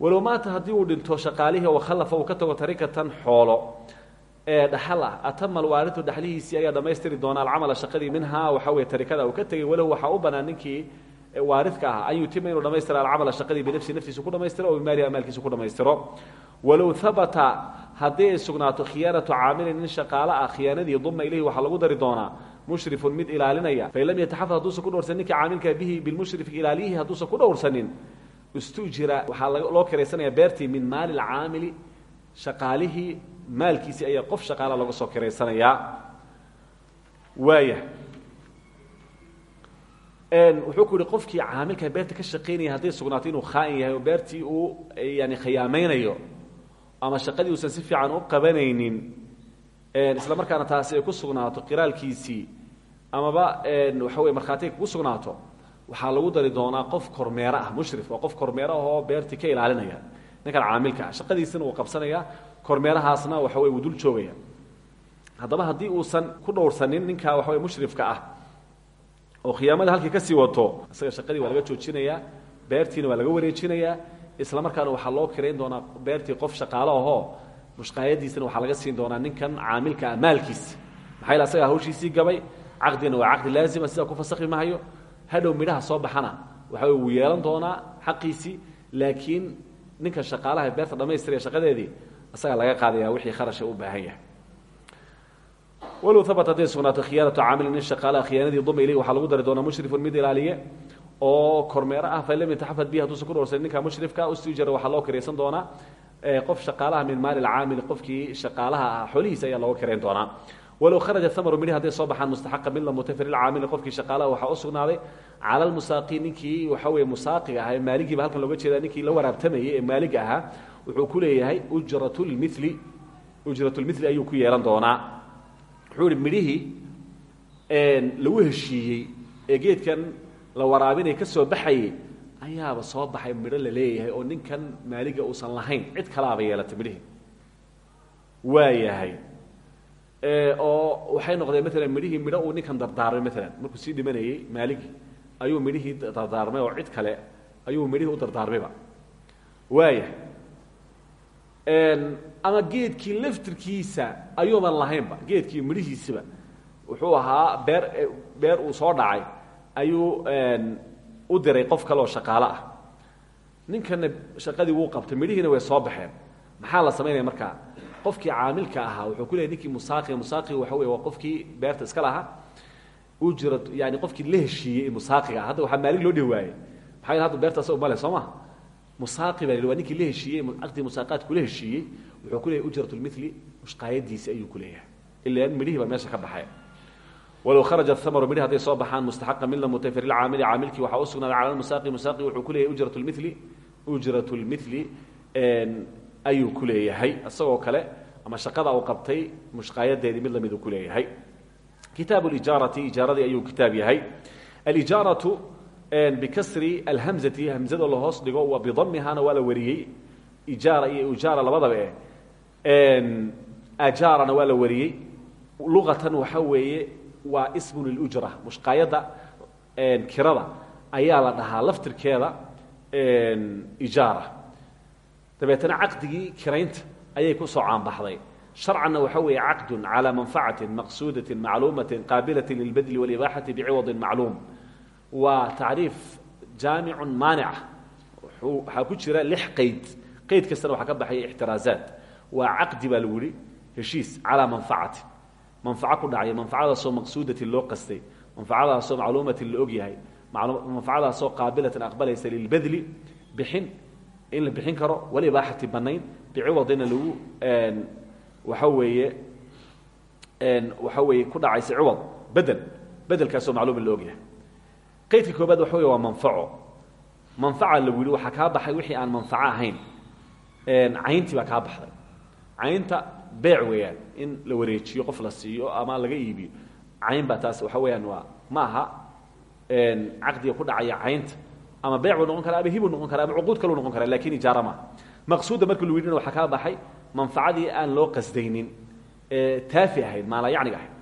Walow maata haddii uu dhinto shaqaalihii oo khallafa uu ka tago tarikatan xoolo ee dhaxal ah atama dhaxlihiisii ayaa dhammaystiri doona alcamala shaqadii minhaa waxa weye tarikada uu ka tegey walow waxaa u bannaan ninkii waaridka ah an yutima inuu dhamaystira alcamala shaqadii binafsi naftiisu ku dhamaystiro o bimaalihi maalkiisu ku dhamaystiro walow habata haddii ay sugnaato khiyaanatu caamilin nin shaqaale ah ilayhi waxaa lagu dari doonaa mushrifun mid ilaalinaya. Fain lam yataxafad hadduusan ku dhowrsanin ninkii caamilka bihi bilmushrif ilaaliyihi hadduusan ku dhowrsanin istujira. Waxaa loo kiraysanaya beertii min maali lcaamili shaqaalihii maalkiisii ayaa qof shaqaala laga soo kiraysanayaa. Waaya wuxuu ku yihi qofkii caamilka beerta ka shaqaynaya hadday sugnaato inuu khaa'in yahay beertii uu yani khiyaamaynayo ama shaqadii uusan si fiican u qabanaynin isla markaana taasi ay ku sugnaato qiraalkiisii amaba waxa weye markhaati ay kugu waxaa lagu dari doonaa qof kormeero ah mushrif waa qof kormeero ahoo beertii ka ilaalinaya ninkan caamilka ah uu qabsanaya kormeerahaasna waxa weye uu dul joogaya. Haddaba uusan ku dhowrsanin ninka waxa weye mushrifka ah oo khiyaamada halkii ka sii wato isaga shaqadii waa laga joojinayaa beertiina waa laga wareejinayaa isla markaana waxaa loo kirayn doonaa beertii qof shaqaalo ahoo mushqaayadiisana waxaa laga siin doonaa ninkan caamilka ah maalkiisi maxaa yele asagaa hawshiisii gabay caqdigana waa caqdi laazima sidaa ku fasakhi mahayo hadhow midhaha soo baxana waxa wuu yeelan doonaa xaqiisii laakiin ninka shaqaalaha beerta dhamaystiraya shaqadeedii isagaa laga qaadaya wixii kharasha u baahan yahay. Walow habat hadday sugnaato khiyaanatu caamilin nin shaqaalaha khiyaanadii duma ilayh waxaa lagu dari doonaa mushrifun mid ilaaliye oo kormeero ah fain lam yataxafad bihi hadduusan ku dhowrsanin ninka mushrifka ustujara waxaa loo kiraysan doonaa qof shaqaalaha min maali lcaamili qofkii shaqaalaha ah xoolihiisa ayaa looga kirayn doonaa. Walow kharaja amaru midhi hadday soo baxaan mustaxaqa min lamutafir lcaamili qofkii shaqaalaha waxaa u sugnaaday cala lmusaaqi ninkii waxa weye musaaqiga ahaa ee maaligiiba halkan looga jeedaa ninkii la waraabtamayay ee maaliga ahaa wuxuu ku leeyahay ujratlmili ujratulmili ayuu ku yeelan doonaa. Wuxuu ihi midhihii lagu heshiiyey ee geedkan la waraabinay ka soo baxayey ayaaba soo baxay midho la leeyahay oo ninkan maaliga uusan lahayn. Cid kalaaba yeelatay midhihii. Waa yahay. Oo waxay noqdeen maalan midhihii midho uu ninkan dardaarmay maalan markuu sii dhimanayey maaligii ayuu midhihii dardaarmay oo cid kale ayuu midhihii u dardaarmayba. Waaya ama geedkii laftirkiisa ayuuban lahaynba geedkii midhihiisiba. Wuxuu ahaa beer beer uu soo dhacay ayuu u diray qof kale oo shaqaalo ah. Ninkana shaqadii wuu qabtay midhihiina way soo baxeen. Maxaa la samaynaya markaa qofkii caamilka ahaa wuxuu ku leeyay ninkii musaaqi musaaqi waxa wey waa qofkii beerta iska lahaa. Ujra yani qofkii la heshiiyey musaaqiga hadda waxaa maalig loo dhihi waayey maxaa hadda beerta asaga male soo ma musaaqi baa waa ninkii la heshiiyey aqdii musaaqaadku la heshiiyey wuxuu ku leeyahy ujrat lmili mushqaayadiisi ayuu ku leeyahay. Ila midhihii baa meesha ka baxay. Walow kharaja amaru midhi haday soo baxaan mustaxaqa min lamutay lcaamili caamilkii waxaa u sugnaaday cala musaaqi musaaqi wuxuu ku leeyahay ujrat lmili ujrat lmili ayuu ku leeyahay. Isagoo kale ama shaqada uu qabtay mushqaayadeedii mid lamiduu ku leeyahay. Kitaab ijaarati ijaaradii ayuu kitaab yahay. Alijaaratu bikasri alhamzati hamzado la hoos dhigo wa bidamihana waa la wariyey. Iyo ijaara labadaba eh ajaarana waa la wariyey. Waxa weeye waa ismu liljra mushqaayadda kirada. Ayaa la dhahaa laftirkeeda ijaara. Dabeetana caqdigii kiraynta ayay ku soo caanbaxday. Sharcanna waxa weeye caqdun calى manfacatin maqsuudatin macluumatin qaabilatin lilbadli wاlibaaxati biciwadin macluum waa tacriif jaamicun maanica waxaa ku jira lix qeyd qeyd kastana waxaa ka baxaya ixtiraazaat waa caqdi baa lagu yihi heshiis calaa manfacati manfaco ku dhacaya manfacadaasoo maqsuudatin loo qastay manfacadaasoo macluumatin la og yahay manfacadaasoo qaabilatin aqbalaysa lilbadli bixin in la bixin karo walibaaxati banayn biciwadina lagu waxa weeye waxa weeye ku dhacaysa ciwad bedel bedelkaasoo macluumin la og yahay qaydka koobaad waxa wey waa manfaco. Manfaca lagu yihi waxaa kaa baxay wixii aan manfaco ahayn. Cayntii baa kaa baxday. Caynta beec weeyaan in la wareejiyo qof la siiyo ama laga iibiyo. Cayn baa taas waxa weeyaan waa ma aha caqdiga ku dhacaya caynta. Ama beec buu noqon kara ama hibuu noqon kara ama cuquud kaluu noqon kara laakiin ijaara maaha maqsuudda marka lagu yidhina waxaa kaa baxay manfacadii aan loo qasdaynin ee taafi ahayd maala yacniga ahayd.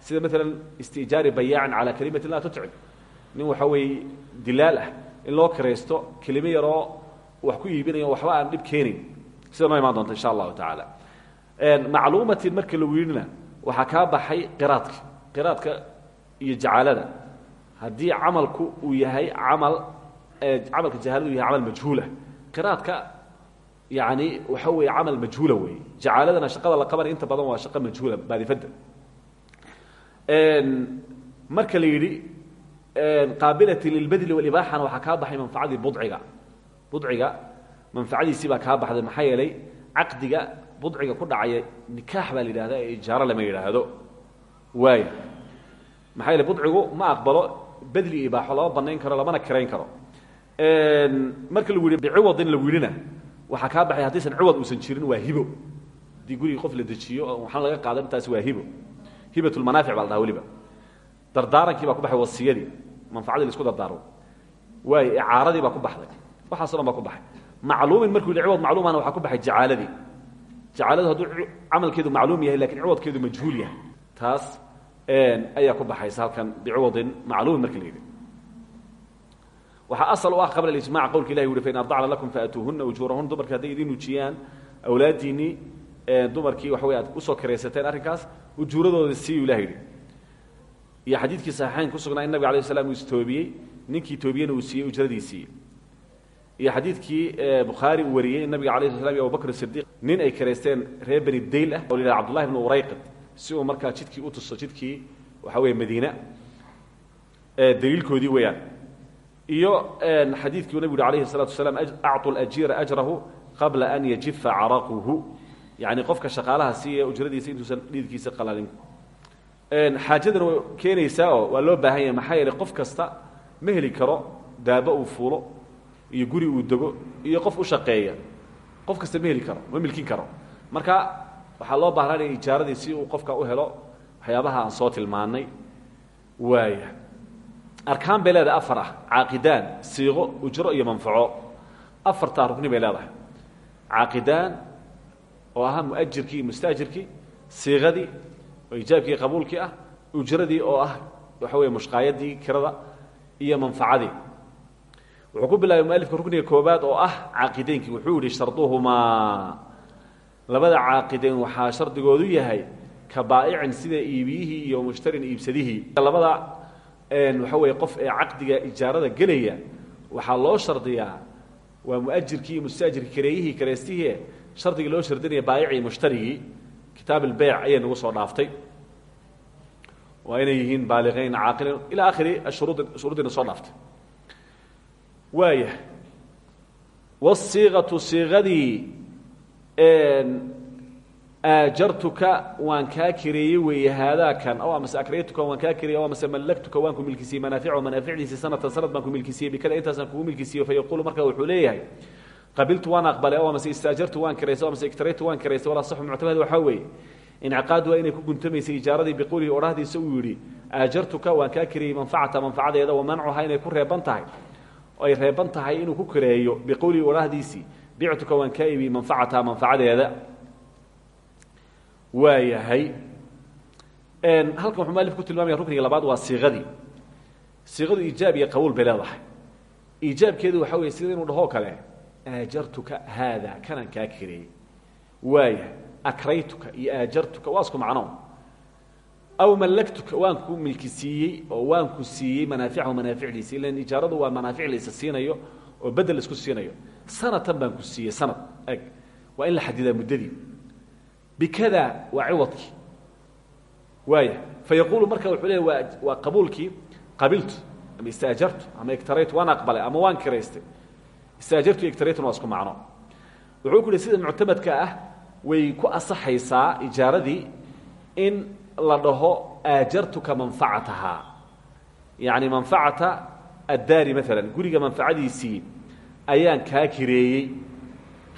Sida maalan istiijaari bayaacin calaa kalimatin laa tutcib nin waxa weeye dilaal ah in loo kiraysto kelimo yaroo wax ku iibinayo waxba aan dhib keenayn sida noo imaan doonta insha allahu tacaala. Macluumatin marka lagu yidhina waxaa kaa baxay qiraadka qiraadka iyo jacaalada haddii camalku uu yahay camal camalka jahaaladu yahay camal majhuulah qiraadka yani waxa weeye camal majhuula weeye. Jacaaladana shaqada la qabanay inta badan waa shaqo majhuula baadifadda. Marka la yidhi qaabilati lilbadli walibaaxana waxaa kaa baxay manfacadii budciga. Budciga manfacadiisii baa kaa baxday maxaa yeelay caqdiga budciga ku dhacaya nikaax baa la yidhahda ee ijaaro lama yidhaahdo. Waaya maxaa yeele budcigu ma aqbalo bedli ibaaxo lama banayn karo lamana kirayn karo. Marka lagu yidhi biciwadin lagu yidhina waxaa kaa baxay haddaysan ciwad uusan jirin waa hibo. Haddii gurigii qof la dejiyo oo waxaan laga qaadan taasi waa hibo. Hibatulmanaafic baa la dhaha weliba dardaarankii baa ku baxay wasiyadii. Manfacadii la isku dardaaro. Waayo icaaradii baa ku baxday. Waxaaso dhan baa ku baxay. Macluumin markuu yidhi ciwad macluumana waxaa ku baxay jacaaladii. Jacaaladu hadduu camalkeedu macluum yahay laakiin ciwadkeedu majhuul yahay. Taas ayaa ku baxaysa halkan biciwadin macluumin marka la yidhi. Waxaa asal u ah qabla ijmac qowlka ilahi ui fain ardacna lakum faatuuhuna ujuurahuna dumarka hadday idin ujiyaan awlaadiinnii dumarkii waxa wey aad u soo kiraysateen arrinkaas ujuuradooda siiyu ilah yidhi iyo xadiidkii saxiixayn ku sugnaa in nabig alay slam uu istoobiyey ninkii toobiyena uu siiyey ujradii siiyey iyo xadiidkii bukhaari uu wariyey in nabiga alay sl slam iyo abubakr sidiq nin ay kiraysteen reer beni dayl ah oo la yidhaha cbdullahi bnu urayqid si uu markaa jidkii u tuso jidkii waxa weeye madiina daliilkoodii weeyaan iyo xadiidkii u nabig uhi alayhi الsalatu wasalaam acطu اlajiira ajrahu qabla an yajifa caraquhu yani qofka shaqaalaha siiya ujradiisa intuusan dhididkiisa qalalin xaajadana way keenaysaa oo waa loo baahan yahay maxaa yeeley qof kasta ma heli karo daabo uu fuulo iyo guri uu dego iyo qof u shaqeeya. Qof kasta ma heli karo ma milkin karo. Marka waxaa loo baahnanaya ijaaradii si uu qofka u helo waxyaabaha aan soo tilmaanay. Waaya arkaan bay leedahay afar ah caaqidaan siiqo ujro iyo manfaco. Afartaa rugni bay leedahay. Caaqidaan oo ahaa muajirkii iyo mustaajirkii siiqadii oo ijaabkii qabuulkii ah ujradii oo ah waxa weeye mushqaayadii kirada iyo manfacadii wuxuu ku bilaabay mualifka rukniga koobaad oo ah caaqideynkii wuxuu yihi sharduhumaa. Labada caaqideen waxaa shardigoodu yahay ka sida iibiyihii iyo mushtarin iibsadihii. Labada waxa weeye qof ee caqdiga ijaarada gelaya waxaa loo shardiyaa waa muajirkii iyo mustaajirkii kareeyihii kareystihii shardigii loo shardinaya baayicii mushtarigii kitaab albeyc ayay nagu soo dhaaftay. Waa inay yihiin baaliqayn caaqilin. Ilaa akhiri shuruud shuruuddiina soo dhaaftay. Waaya wasiiqatu siiqadii aajartuka waan kaa kireeyey weeye haadaakan aw amase akraytuka waan kaa kireeyey aw amase mallaktuka waan ku milkisiiyey manaaficahu manaaficdiisii sanatan sanad baan ku milkisiiyey bikada intaasaan kugu milkisiiyo fa yaquulu marka wuxuu leeyahay qabiltu waan aqbalay aw amase istaajartu waan kiraystay aw amase iktaraytu waan kiraystay walaa saxu muctamad waxaa weeye incaaqaadu waa inay ku guntamaysay ijaaradii biquulihi odhahdiisa uu yidhi aajartuka waan kaa kireeyey manfacata manfacadeeda wa mancuhaa inay ku reeban tahay. Ay reeban tahay inuu ku kireeyo biquulihi odhahdiisii bictuka waan kaa iibiyey manfacata manfacadeeda waa yahay halkan wuxuu mualif ku tilmaamaya rukniga labaad waa siiqadii siiqadu iijaab iyo qabuul bay leedahay. Iijaabkeedu waxaa weye sida inuu dhahoo kale aajartuka haada kanaan kaa kireeyey waayahay akraytuka iyo aajartuka waa isku macno aw mallaktuka waan ku milki siiyey oo waan ku siiyey manaaficahu manaaficdiisa. Ilan ijaaradu waa manaafic la isa siinayo oo bedel isku siinayo. Sanatan baan ku siiyey sanad eg. Waa in la xadidaa muddadii. Bikada waa ciwadkii. Waaya fayaquulu marka wuxuu leeya waa waa qabuulkii qabiltu ama istaajartu ama igtaraytu waan aqbalay ama waan kiraystay istaajartu iyo igtaraytuna waa isku macno. Wuxuu ku sida muctamadka ah way ku asaxaysaa ijaaradii in la dhaho aajartuka manfacatahaa. Yacni manfacata addaari maalan guriga manfacadiisii ayaan kaa kireeyey.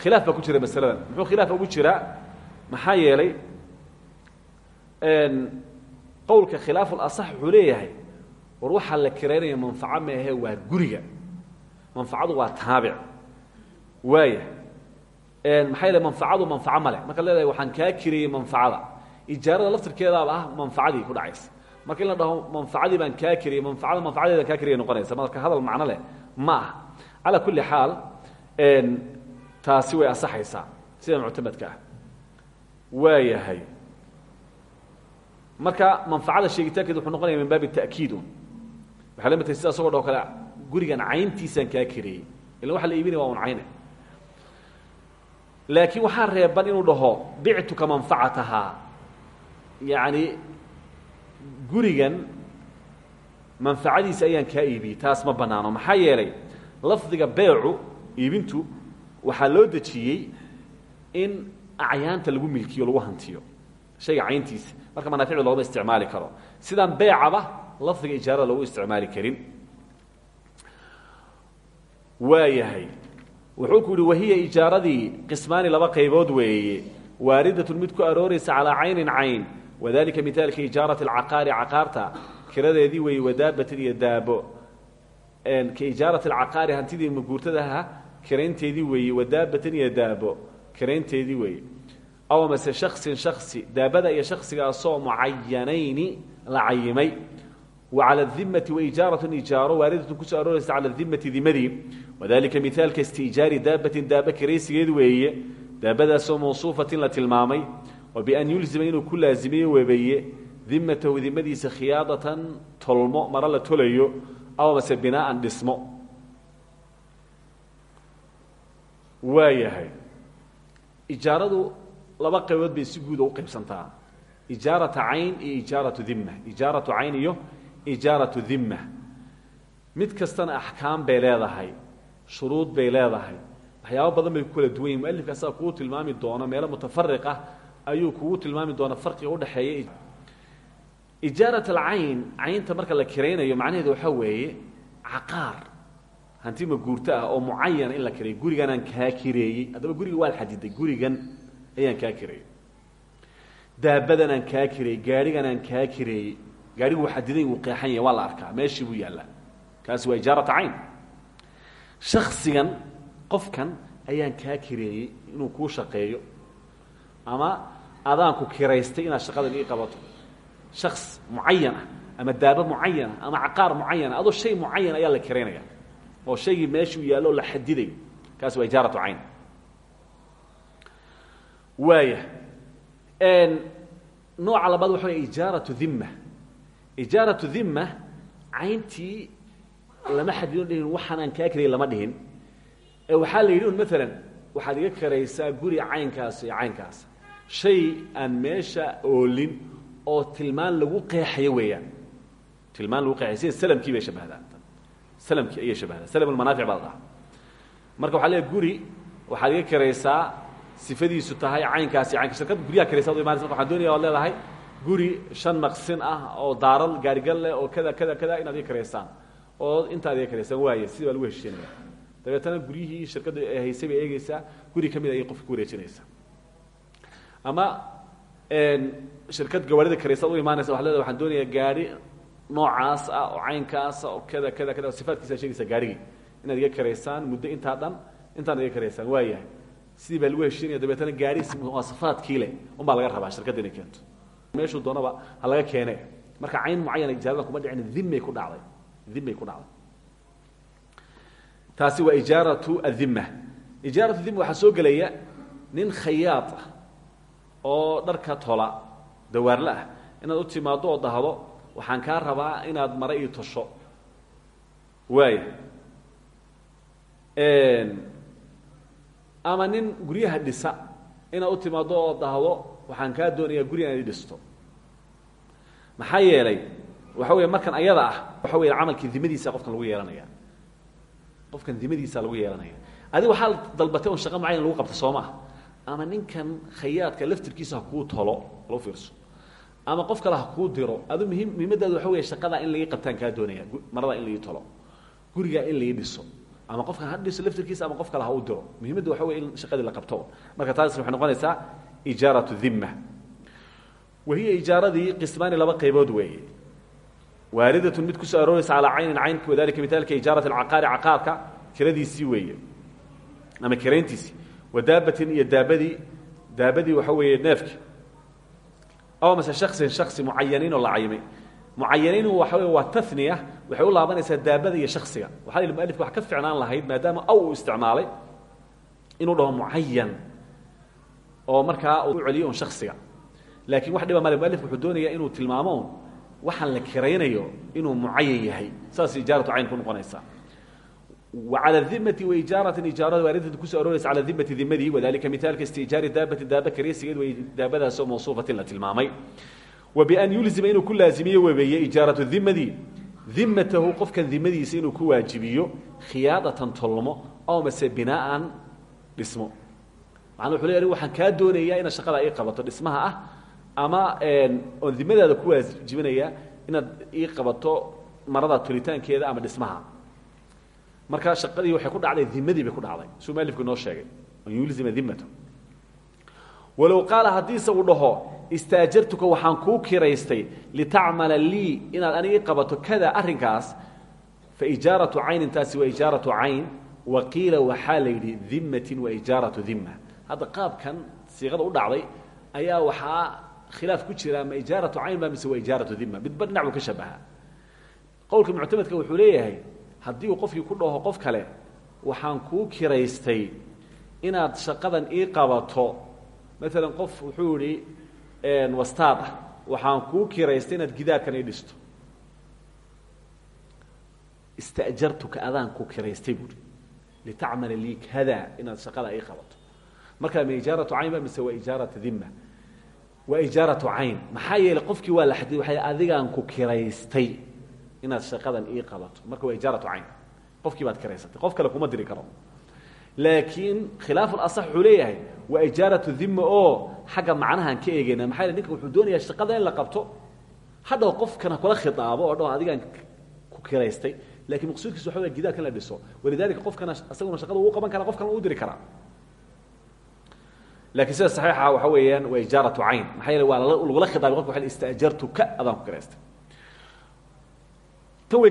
Khilaaf ku jira masaladan. Muxuu khilaaf ugu jiraa maxaa yeelay qowlka khilaafu lasax wuxuu leeyahay war waxaa la kiraynaya manfaco maahe waa guriga manfacadu waa taabic. Waaya maxaa yeele manfacadu manfaco male markaad leedahay waxaan kaa kireeyey manfacada ijaarada laftirkeedaaba ah manfacadii ku dhacaysa. Marka in la dhaho manfacadii baan kaa kiriyey manfacada manfacadeedan kaa kiriyay noqonaysa marka hadal macno leh ma ah calaa kulli xaal taasi way asaxaysaa sida muctamadka ah. Waa yahay marka manfacada sheegitaankeed wuxuu noqonaya min baabi ta'kiid un waxay la mid tahay sida asagoo dhao kale gurigan cayntiisaan kaa kireeyey illa waxa la iibinaya waa un cayne laakiin waxaa reeban inuu dhaho bictuka manfacatahaa yacni gurigan manfacadiisa ayaan kaa iibiyey taas ma bannaano maxaa yeelay lafdiga beecu iibintu waxaa loo dejiyey in acyaanta lagu milkiyo lagu hantiyo. Shayga cayntiisa marka manaaficda looma isticmaali karo. Sidaan beecaba lafdiga ijaarada loogu isticmaali karin waa yahay. Wuxuu ku yihi wahiya ijaaradii qismaani laba qaybood weeye. Waaridatun mid ku arooraysa calaa caynin cayn. Wadalika mithaalka ijaarati alcaqaari caqaarta kiradeedii weeye wadaabatin iyo daabo. Ka ijaarati alcaqaari hantidii maguurtadaha kiraynteedii weeye wadaabatin iyo daabo. Kiraynteedii weeye. Aw amase shaksin shaksi daabada iyo shaksigaasoo mucayanayni la cayimay. Wa cala adimati waijaaratun ijaaro waaridatun ku soo arooraysa cala adimati dimadii wadalika mithaalka istiijaari daabatin daaba kiraysigeed weeye daabadaasoo mawsuufatin la tilmaamay wa bian yulzima inuu ku laazimiyo webeeye dimatahu dimadiisa khiyaadatan tolmo maro la tolayo aw amase binaaan dhismo waa yahay ijaaradu laba qaybood bay si guuda u qaybsantaa ijaarata cayn iyo ijaaratu dimma ijaaratu cayn iyo ijaaratu dimma mid kastana axkaam bay leedahay shuruud bay leedahay. Waxyaabo badan bay ku kala duwan yihiin mualifka asaga kugu tilmaami doono meelo mutafariq ah ayuu kugu tilmaami doona farqiga udhexeeya ijaarat alcayn caynta marka la kiraynayo macnaheedu waxaa weeye caqaar. Hanti maguurto ah oo mucayana in la kireeyo guriganaan kaa kireeyey. Haddaba guriga waa xadiday gurigan ayaan kaa kireeyey. Daabadanaan kaa kireeyey. Gaadhiganaan kaa kireeyey. Gaadhigu wuu xadiday wuu qeexan yahay waa la arkaa. Meeshii buu yaallaa kaasi waa ijaarata cayn shaksigan qofkan ayaan kaa kireeyey inuu kuu shaqeeyo. Ama adaanku kiraystay inaad shaqadan ii qabato. Shaks mucayan ah ama daabo mucayana ama caqaar mucayana adoo shay mucayan ayaa la kiraynaya oo shaygii meeshuu yaallo la xadidayo kaasi waa ijaaratu cayn. Waaya nooca labaad waxa ijaaratu dhimma ijaaratu dhimma cayntii lama xadidon dhihin waxaan aan kaa karayay lama dhihin. Ee waxaa la yidhi un maalan waxaad iga karaysaa guri caynkaas iyo caynkaas. Shay aan meesha oolin oo tilmaan lagu qeexayo weeyaan. Tilmaan lagu qeexayo sida salamkii bay shabahdaa. Salamkii ayay shabahdaa. Salam almanaafic baa la dhahaa. Marka waxaa leeyahay guri waxaad iga karaysaa sifadiisu tahay caynkaasi caynka shirkadda guryaha karaysa ad imanaysa marka waxaan doonaya waad leedahay guri shan maqsin ah oo daaral gaarigal leh oo kada kada kada inaad iga karaysaan oo intaad iga karaysaan waaye sidii baa lagu heshiinaya. Dabeetana guryihii shirkadda ee haysay bay eegeysaa guri ka mid ayay qofka ku wareejinaysaa. Ama shirkad gawaarida karaysa u imaanaysa waxad leedahay waxaan doonayaa gaari noocaas ah oo caynkaasa oo kada kada kada sifaadkiisa sheegaysaa gaarigii. Inaad iga karaysaan muddo intaa dhan intaad iga karaysaan waa yahay sidii baa lagu heshiinaya dabeetana gaarihiis muwaasafaadkii leh un baa laga rabaa shirkadda inay keento. Meeshuu doonaba ha laga keene marka cayn mucayana ijaaradan kuma dhicin dhimmay ku dhacday dhimmay ku dhacday taasi waa ijaaratu adhimma ijaaratu dhimma waxaa soo gelaya nin khayaad ah oo dharka tola dawaarle ah. Inaad u timaaddo oo dahdo waxaan kaa rabaa inaad mare ii tosho. Waaya ama nin guryaha dhisa inaad u timaaddo oo dahdo waxaan kaa doonayaa guri inaad dhisto. Maxaa yeelay waxa weya markan ayada ah waxa weya camalkii dimadiisa qofkan lagu yeelanaya qofkan dimadiisa lagu yeelanaya adi waxaa dalbatay un shaqa mucayan lagu qabta soo ama ninkan khayaadka laftirkiisa ha tolo loo fiirso. Ama qof kale ha diro. Adu muhiim muhiimadaadu waxa weya shaqadaa in laii qabtaan kaa doonaya. Maradaa in laii tolo. Gurigaa in laii dhiso. Ama qofkan ha laftirkiisa ama qof kale ha u diro. Muhimadda waxa wey in shaqadii la qabto. Marka taas waxay noqonaysaa ijaaratu dhimma. Wa hiya ijaaradii qismaani laba qaybood weeye waaridatun mid ku soo arooraysa calaa caynin caynka wadalika mitaalka ijaarat alcaqaari caqaarka kiradiisii weeye ama kirayntiisii wa daabatin iyo daabadii daabadii waxa weeye neefki. Aw mase shaksin shaksi mucayaniin oo la cayimay. Mucayaniin waxa wey waa taniya waxay u laabanaysaa daabada iyo shaksiga waxa la yidhi mualifka wax ka ficnaan lahayd maadaama aw uu isticmaalay inuu dhaho mucayan oo markaa uu u celiyo un shaksiga laakiin wax dhiba male mualifku wuxuu doonayaa inuu tilmaamo waxaan la kiraynayo inuu mucayan yahay saas ijaaratu cayn ku noqonaysaa وعلى الذمة وإجارة إجارة واردة كسو أروريس على الذمة ذمدي وذلك مثال كاستئجار دابة دابة كريسي ودابة سو موصوفة لتلمامي وبأن يلزم إنه كل لازمية وبي إجارة الذمة ذمته قف كان ذمدي سينو كواجبيو خيادة طلمو أو مس بناء اسمه معنى وحولي أريد وحن كادونيا إن الشقة إيه قبطة اسمها أه أما ama oon dimmadaada ku waajibinaya inaad ii qabato marada tulitaankeeda ama dhismaha. Markaa shaqadii waxay ku dhacday dimadii ku dhacday. Suu malifku inoo sheegay. An yulzima dimata walow qaala haddiise uu dhaho istaajartuka waxaan kuu kiraystay litacmala lii inaad aniga qabato kada arrinkaas faijaaratu caynin taasi waa ijaaratu cayn. Wa qiila waxaa la dimatin wa ijaaratu dima hadda qaabkan siiqada u dhacday ayaa waxaa khilaaf ku jira ma ijaaratu cayn ba mise waa ijaaratu dima midba dhinac buu ka shabaha qowlka muctamadka wuxuu leeyahay haddii uu qofkii ku dhaho qof kale waxaan kuu kiraystay inaad shaqadan ii qabato. Maalan qof wuxuu idhi wastaad ah waxaan kuu kiraystay inaad gidaarkan ii dhisto. Istajartuka adaan ku kiraystay buui litacmala lii kada inaad shaqada ii qabato. Markaa ma ijaaratu cayn ba mise waa ijaaratu dima waa ijaaratu cayn. Maxaa yeelay qofkii waa la xadiy waay adigaan ku kiraystay inaad shaqadan ii qabato. Marka waa ijaaratu cayn. Qofkii baad kiraysatay. Qof kale kuma diri karo. Laakiin khilaaf asax wuxuu leeyahay waa ijaaratu dima oo xagga macnahaan ka eegeyna maxaa yele ninka wuxuu doonayaa shaqada in la qabto. Hadhaw qofkana kula khiaabo oo dhaho adigaan ku kiraystay. Lakiin maqsuudkiisa waxa gidaarka in la dhiso. Walidalika qofkana isaguna shaqada uu qaban kara qof kalena u diri karaa lakiin sida saxiixa waxa weeyaan waa ijaaratu cayn. Maxaa yeele waa lagula khiaabay qofka waa istajartuka adaan ku kiraystay tan way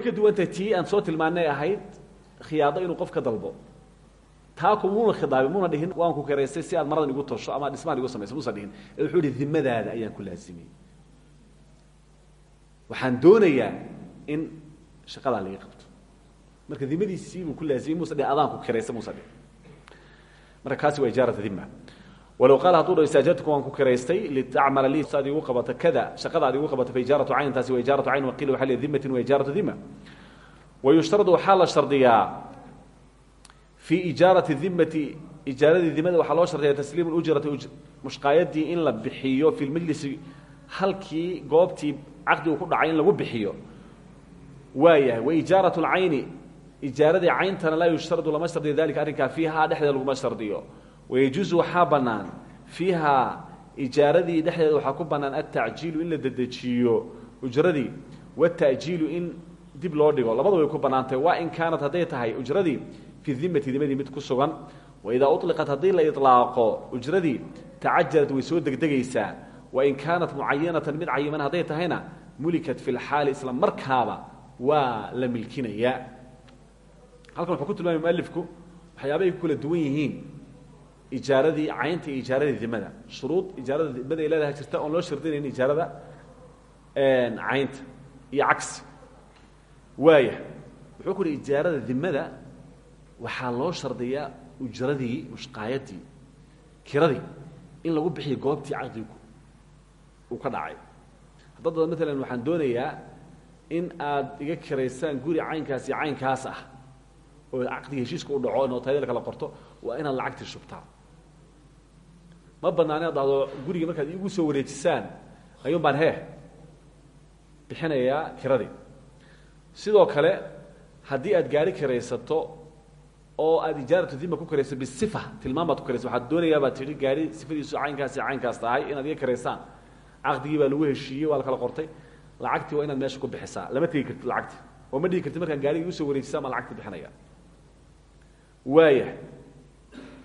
tii aan soo tilmaanay ahayd khiyaado inuu qof ka dalbo. Taa kumuna khidaabin muna dhihin waan ku karaystay si aad maradan igu tosho ama dhismaan igu samayso musa dhihin. Wuxuu ihi dimadaada ayaan ku laazimiyey waxaan doonayaa in shaqadaa laga qabto. Marka dimadiisii ku laazimiyey musa dhihin adaan ku kiraysta musa dhihin. Marka kaasi waa ijaarata dima walow qaala hadduu dho istaajartuku waan ku kiraystay litacmala lii saad igu qabato kada shaqada ad igu qabato fa ijaaratu cayn taasi wa ijaaratu cayn waqiila waxa li dimatin wa ijaaratu dima wayushtaradu waxaa la shardiyaa fii ijaarati dimati ijaaradii dimada waxaa loo shardiyaa tasliim ujrati mushqaayadii in la bixiyo fi lmajlisi halkii goobtii caqdigu ku dhacay in lagu bixiyo. Waayahay wa ijaarat lcayni ijaaradii cayntana laa yushtaradu lama shardiyo dalika arrinkaa fiihaa dhexdeeda laguma shardiyo wayajuusu waxaa bannaan fiihaa ijaaradii dhexdeeda waxaa ku bannaan altacjiilu in la dedejiyo ujradii watajiilu in dib loo dhigo labada way ku bannaantahy waa in kaanat hadday tahay ujradii fi dimati dimadii mid ku sugan waidaa uliqat haddii la ilaaqo ujradii tacajalad way soo degdegaysaa wain kaanat mucayanatan mid cayiman hadday tahayna mulikat fi lxaali isla markaaba waa la milkinayaa halkan wuxuu ku tilmaamay mualifku waxyaabahay ku kala duwan yihiin ijaaradii caynta iyo ijaaradii dimada. Shuruud ijaarada dimada ay leedahay jirta oon loo shardinayn ijaarada caynta iyo cagsi. Waaya wuxuu ku uhi ijaarada dimada waxaa loo shardiyaa ujradii mushqaayadii kiradii in lagu bixiyo goobtii caqdigu uu ka dhacay. Haddad maalan waxaan doonayaa in aad iga kiraysaan guri caynkaas iyo caynkaas ah oo caqdiga heshiiska u dhaco nootayada kala qorto waa inaad lacagtii shubtaa ma bannaan inaad dhahdo guriga markaad iigu soo wareejisaan ayuun baan hee bixinayaa kiradii sidoo kale haddii aad gaari kiraysato oo aad ijaaratu dima ku kirayso bisifa tilmaam baad ku kiraysa waxaad doonayaa baad tihi gaari sifadiisu caynkaas iyo caynkaas tahay inaad iga kiraysaan caqdigii baa lagu heshiiyey waa la kala qortay. Lacagtii waa inaad meesha ku bixisaa lama tegi kartid lacagti. Oo ma dhigi kartid markaan gaarigii u soo wareejisaan baan lacagti bixinaya. Waaya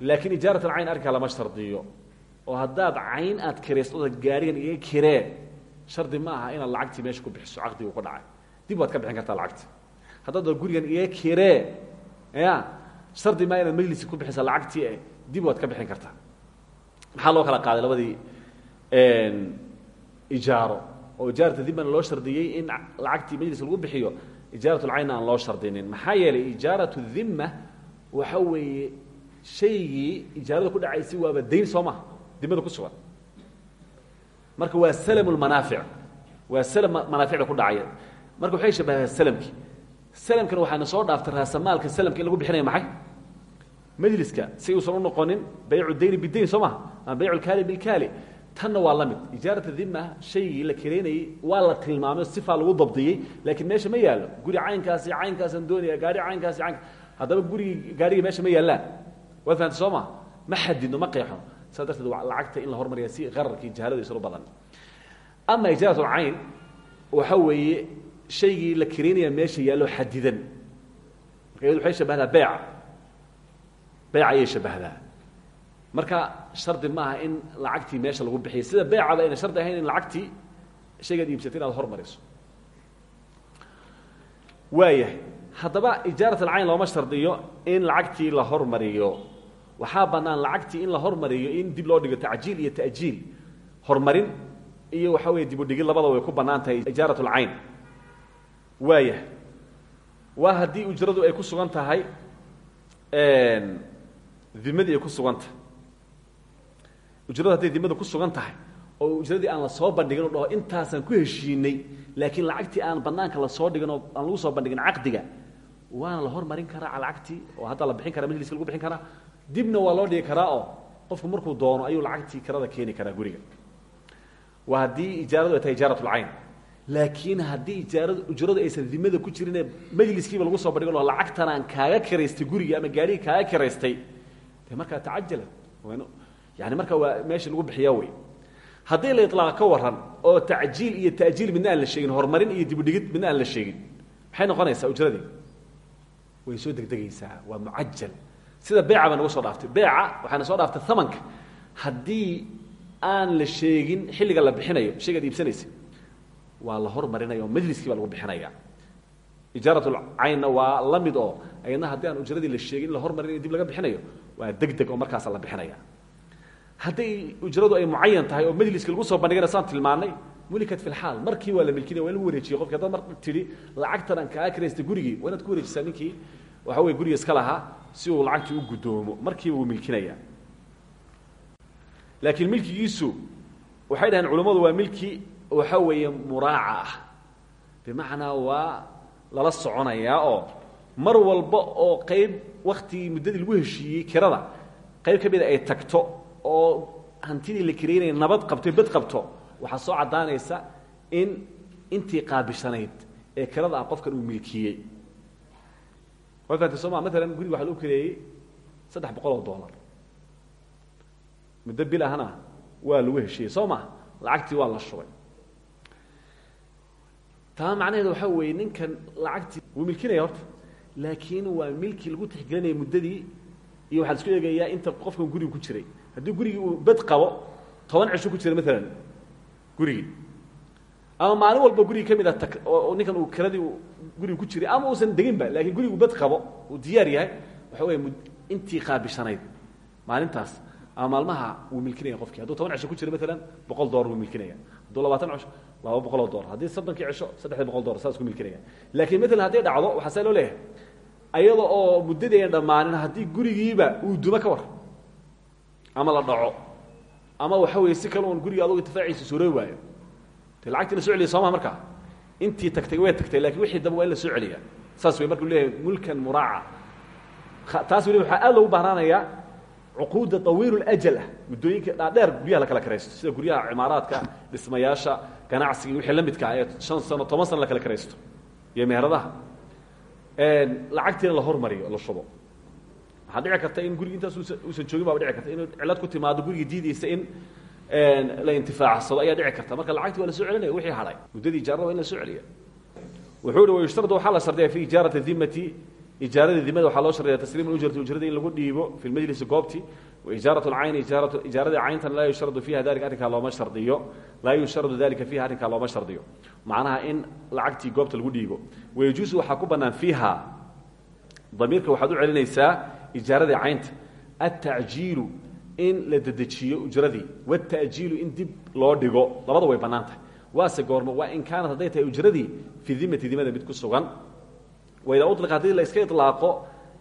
laakiin ijaarat alcayn arrinkaa lama shardiyo oo haddaad cayn aad kiraysto oda gaarigan iga kiree shardi ma aha inaad lacagtii meesha ku bixiso caqdigu ku dhacay. Dib waad ka bixin kartaa lacagti. Haddaad gurigan iga kiree ya shardi maa inaad majliska ku bixisa lacagtii eh dib waad ka bixin kartaa. Maxaa loo kala qaaday labadii ijaaro? Oo ijaarata dimana loo shardiyey in lacagtii majlis lagu bixiyo ijaarat lcaynna aan loo shardinin. Maxaa yeelay ijaaratu dhima waxa weeye shaygii ijaarada ku dhacaysay waaba dayn soo maha dimada ku sugan. Marka waa salm lmanaafic waa slm manaaficda ku dhacaya. Marka waxay shabahaa slmkii slmkana waxaana soo dhaaftay raasamaalka slmka in lagu bixinaya maxay? Majliska. Si uusan u noqonin baycu dayni bidayn soo maha ama baycu lkaali bilkaali tanna waa la mid. Ijaarata dima shaygii la kiraynayey waa la tilmaamay sifaa lagu dabdiyey. Laakiin meesha ma yaallo. Guri caynkaasi caynkaasaan doonaya gaari caynkaasi caynka haddaba gurigii gaarigii meesha ma yaallaan. Waad fahamtay soo ma? Ma xadidno ma qeexno saa darteed lacagta in la hormariya si qararkii jahaladu islu badan. Ama ijaarat lcayn waxa weeye shaygii la kiraynaya meesha yaallo xadidan. Marka iyadu waxay shabahdaa beeca. Beeca ayay shabahdaa. Marka shardi maaha in lacagtii meesha lagu bixiyo. Sida beecaba ayna shardi ahayn in lacagtii shaygaad iibsatay inaad hormariso. Waayahay haddaba ijaarat alcayn looma shardiyo in lacagtii la hormariyo waxaa bannaan lacagtii in la hormariyo in dib loo dhigo tacjiil iyo ta'jiil. Horumarin iyo waxa weeye dib u dhigid labada way ku bannaan tahay ijaarat alcayn waayahay waa haddii ujradu ay ku sugan tahay dimadii ay ku sugan tahay. Ujradu hadday dimada ku sugan tahay oo ujradii aan la soo bandhigin o dhaho intaasaan ku heshiinay laakiin lacagtii aan banaanka la soo dhigin oo aan lagu soo bandhigin caqdiga waana la hormarin karaa lacagtii oo hadda la bixin kara majliska lagu bixin karaa dibna waa loo dhigi karaa oo qofku markuu doono ayuu lacagtii kirada keeni karaa guriga. Waa haddii ijaaradu ay tahay ijaarat lcayn laakiin haddii ijaaradu ujradu aysan dimada ku jirinee majliskiiba lagu soo bandhigo lacagtan aan kaaga kiraystay gurigii ama gaarigii kaaga kiraystay de markaa tacajala yani marka waa meesha lagu bixiyaa wey haddii la ilaaq ka waran oo tacjiil iyo ta'jiil midna aan la sheegin horumarin iyo dibudhigid midna aan la sheegin maxay noqonaysaa ujradii? Way soo degdegaysaa waa mucajal sida beeca baa soo dhaaftay. Beeca waxaana soo dhaaftay amanka haddii aan la sheegin xilliga la bixinayo shaygaad iibsanaysa waa la hormarinaya majliskii baa lagu bixinaya. Ijaaratlcaynna waa la mid oo ayadna haddii aan ujradii la sheegin in la hormarinayo dib laga bixinayo waa deg oo markaasa la bixinaya. Hadday ujradu ay mucayan tahay oo majliska lagu soo bandhigana saan tilmaanay mulikat fi lxaal markii waa la milkinaya waa in lagu mar tidhi lacagtan aan kaa kiraystay gurigii ku wareejisaa ninkii waxa weye guriga iska lahaa si uu lacagtii u guddoomo markiiba wuu milkinaya. Laakiin milkigiisu waxay dhaheen culammadu waa milki waxa weeye muraaca ah. Bimacnaa waa lala soconayaa oo mar walba oo qayb waktigii muddadii lagu heshiiyey kirada qayb ka mida ay tagto oo hantidii la kiraynaya nabad qabto bad qabto waxaa soo caddaanaysa in intii qaabishanayd ee kirada ah qofkan uu milkiyey waa fahamtay soo maa maalan guriga waxa lagu kireeyey saddex boqol oo dollar muddo bil ahna waa lagu heshiiyey. Soo maa lacagtii waa la shubay. Taa macnaheeda waxaa weeye ninkan lacagtii wuu milkinaya horta. Laakiin waa milki lagu tixgelinaya muddadii iyo waxaa la isku eegayaa inta qofkan guriga ku jiray. Haddii gurigii uu bad qabo toban cisho ku jira maalan gurigii ama maalin walba gurigi ka mid a ta oo ninkan uu kiradii guriga ku jiray ama uusan deginba laakiin gurigu bad qabo uu diyaar yahay waxa weya m intii qaabishanayd maalintaas ama maalmaha wuu milkinaya qofkii. Hadduu toban cisho ku jira maalan boqol dollar wuu milkinaya. Hadduu labaatan cisho laba boqol oo dollar haddii soddonkii cisho saddexdii boqol dollar saas ku milkinaya. Laakiin maalan hadday dhacdo waxaa saa loo leeyahay. Ayada oo muddadii an dhammaanin haddii gurigiiba uu dumo ka war ama la dhaco ama waxa weeye si kale un guriga adugu intifaaciisa suuroobi waayo de lacagtii la soo celiya intii tagtay way tagtay laakiin wixii daba waa la soo saas wey marka u leeyahay mulkan muraaca. Taas weliba waxaa aad loogu bahnaanayaa cuquudda tawiilu lajal ah. Muddooyinka dhaadheer guryaha la kala karaysto sida guryaha cimaaraadka dhismayaasha ganacsiga wixii la midka ah ee sano toban sano la kala karaysto. Iyo meheradaha. Lacagtiina la hormariyo la shubo. Waxaa dhici karta in gurigi intaas uusan joogin baba dhici karta. Inuu cilad ku timaado gurigii diidaysa in la intifaacsado ayaa dhici karta. Marka lacagti waa la soo celinaya wixii hadhay muddadii ijaarada waa in la soo celiya wuxuu uhi wayushtaradu waxaa la shardiya fi ijaarati dimati ijaarada dimada waxaa loo shardiya tasliim ujrati ujrada in lagu dhiibo fi lmajlisi goobti. Waijaaratu lcayni ijaaratu ijaaradii cayntana laa yusharadu fiiha dalika arrinkaa looma shardiyo. Laa yusharadu dalika fiiha arrinkaa looma shardiyo. Macnaha in lacagtii goobta lagu dhiibo. Wayajuusu waxaa ku bannaan fiiha. Damiirka waxaad u celinaysaa ijaaradii caynta. Altacjiilu in la dedejiyo ujradii. Watajiilu in dib loo dhigo. Labada way bannaan tahay. Waase goormo waa in kaanat hadday tahay ujradii fii dimati dimada mid ku sugan. Waidaa uliqa haddii la iska ilaaqo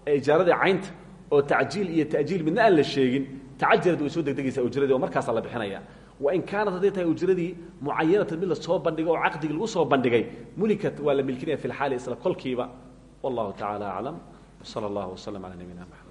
ijaaradii caynta oo tacjiil iyo tajiil midna aan la sheegin tacajalad way soo degdegaysaa ujradii oo markaasaa la bixinaya. Wain kaanat hadday tahay ujradii mucayanatan mid la soo bandhigo oo caqdigii lagu soo bandhigay mulikat waa la milkinaya fi lxaali isla kolkiiba. Wallahu tacaala aclam wsala allahu waslm cala nabiyina mxamed